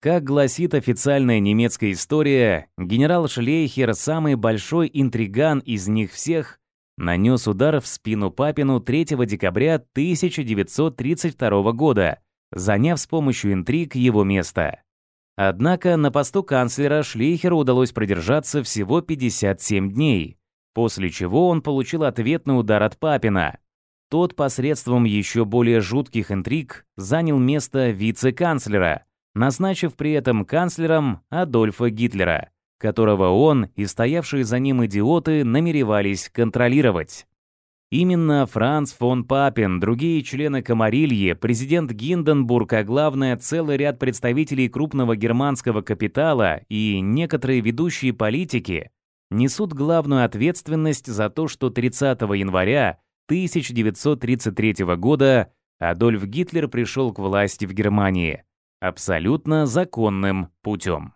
Как гласит официальная немецкая история, генерал Шлейхер, самый большой интриган из них всех, нанес удар в спину Папину 3 декабря 1932 года, заняв с помощью интриг его место. Однако на посту канцлера Шлейхеру удалось продержаться всего 57 дней, после чего он получил ответный удар от Папина, тот посредством еще более жутких интриг занял место вице-канцлера, назначив при этом канцлером Адольфа Гитлера, которого он и стоявшие за ним идиоты намеревались контролировать. Именно Франц фон Папин, другие члены Камарильи, президент Гинденбург, а главное целый ряд представителей крупного германского капитала и некоторые ведущие политики несут главную ответственность за то, что 30 января 1933 года Адольф Гитлер пришел к власти в Германии абсолютно законным путем.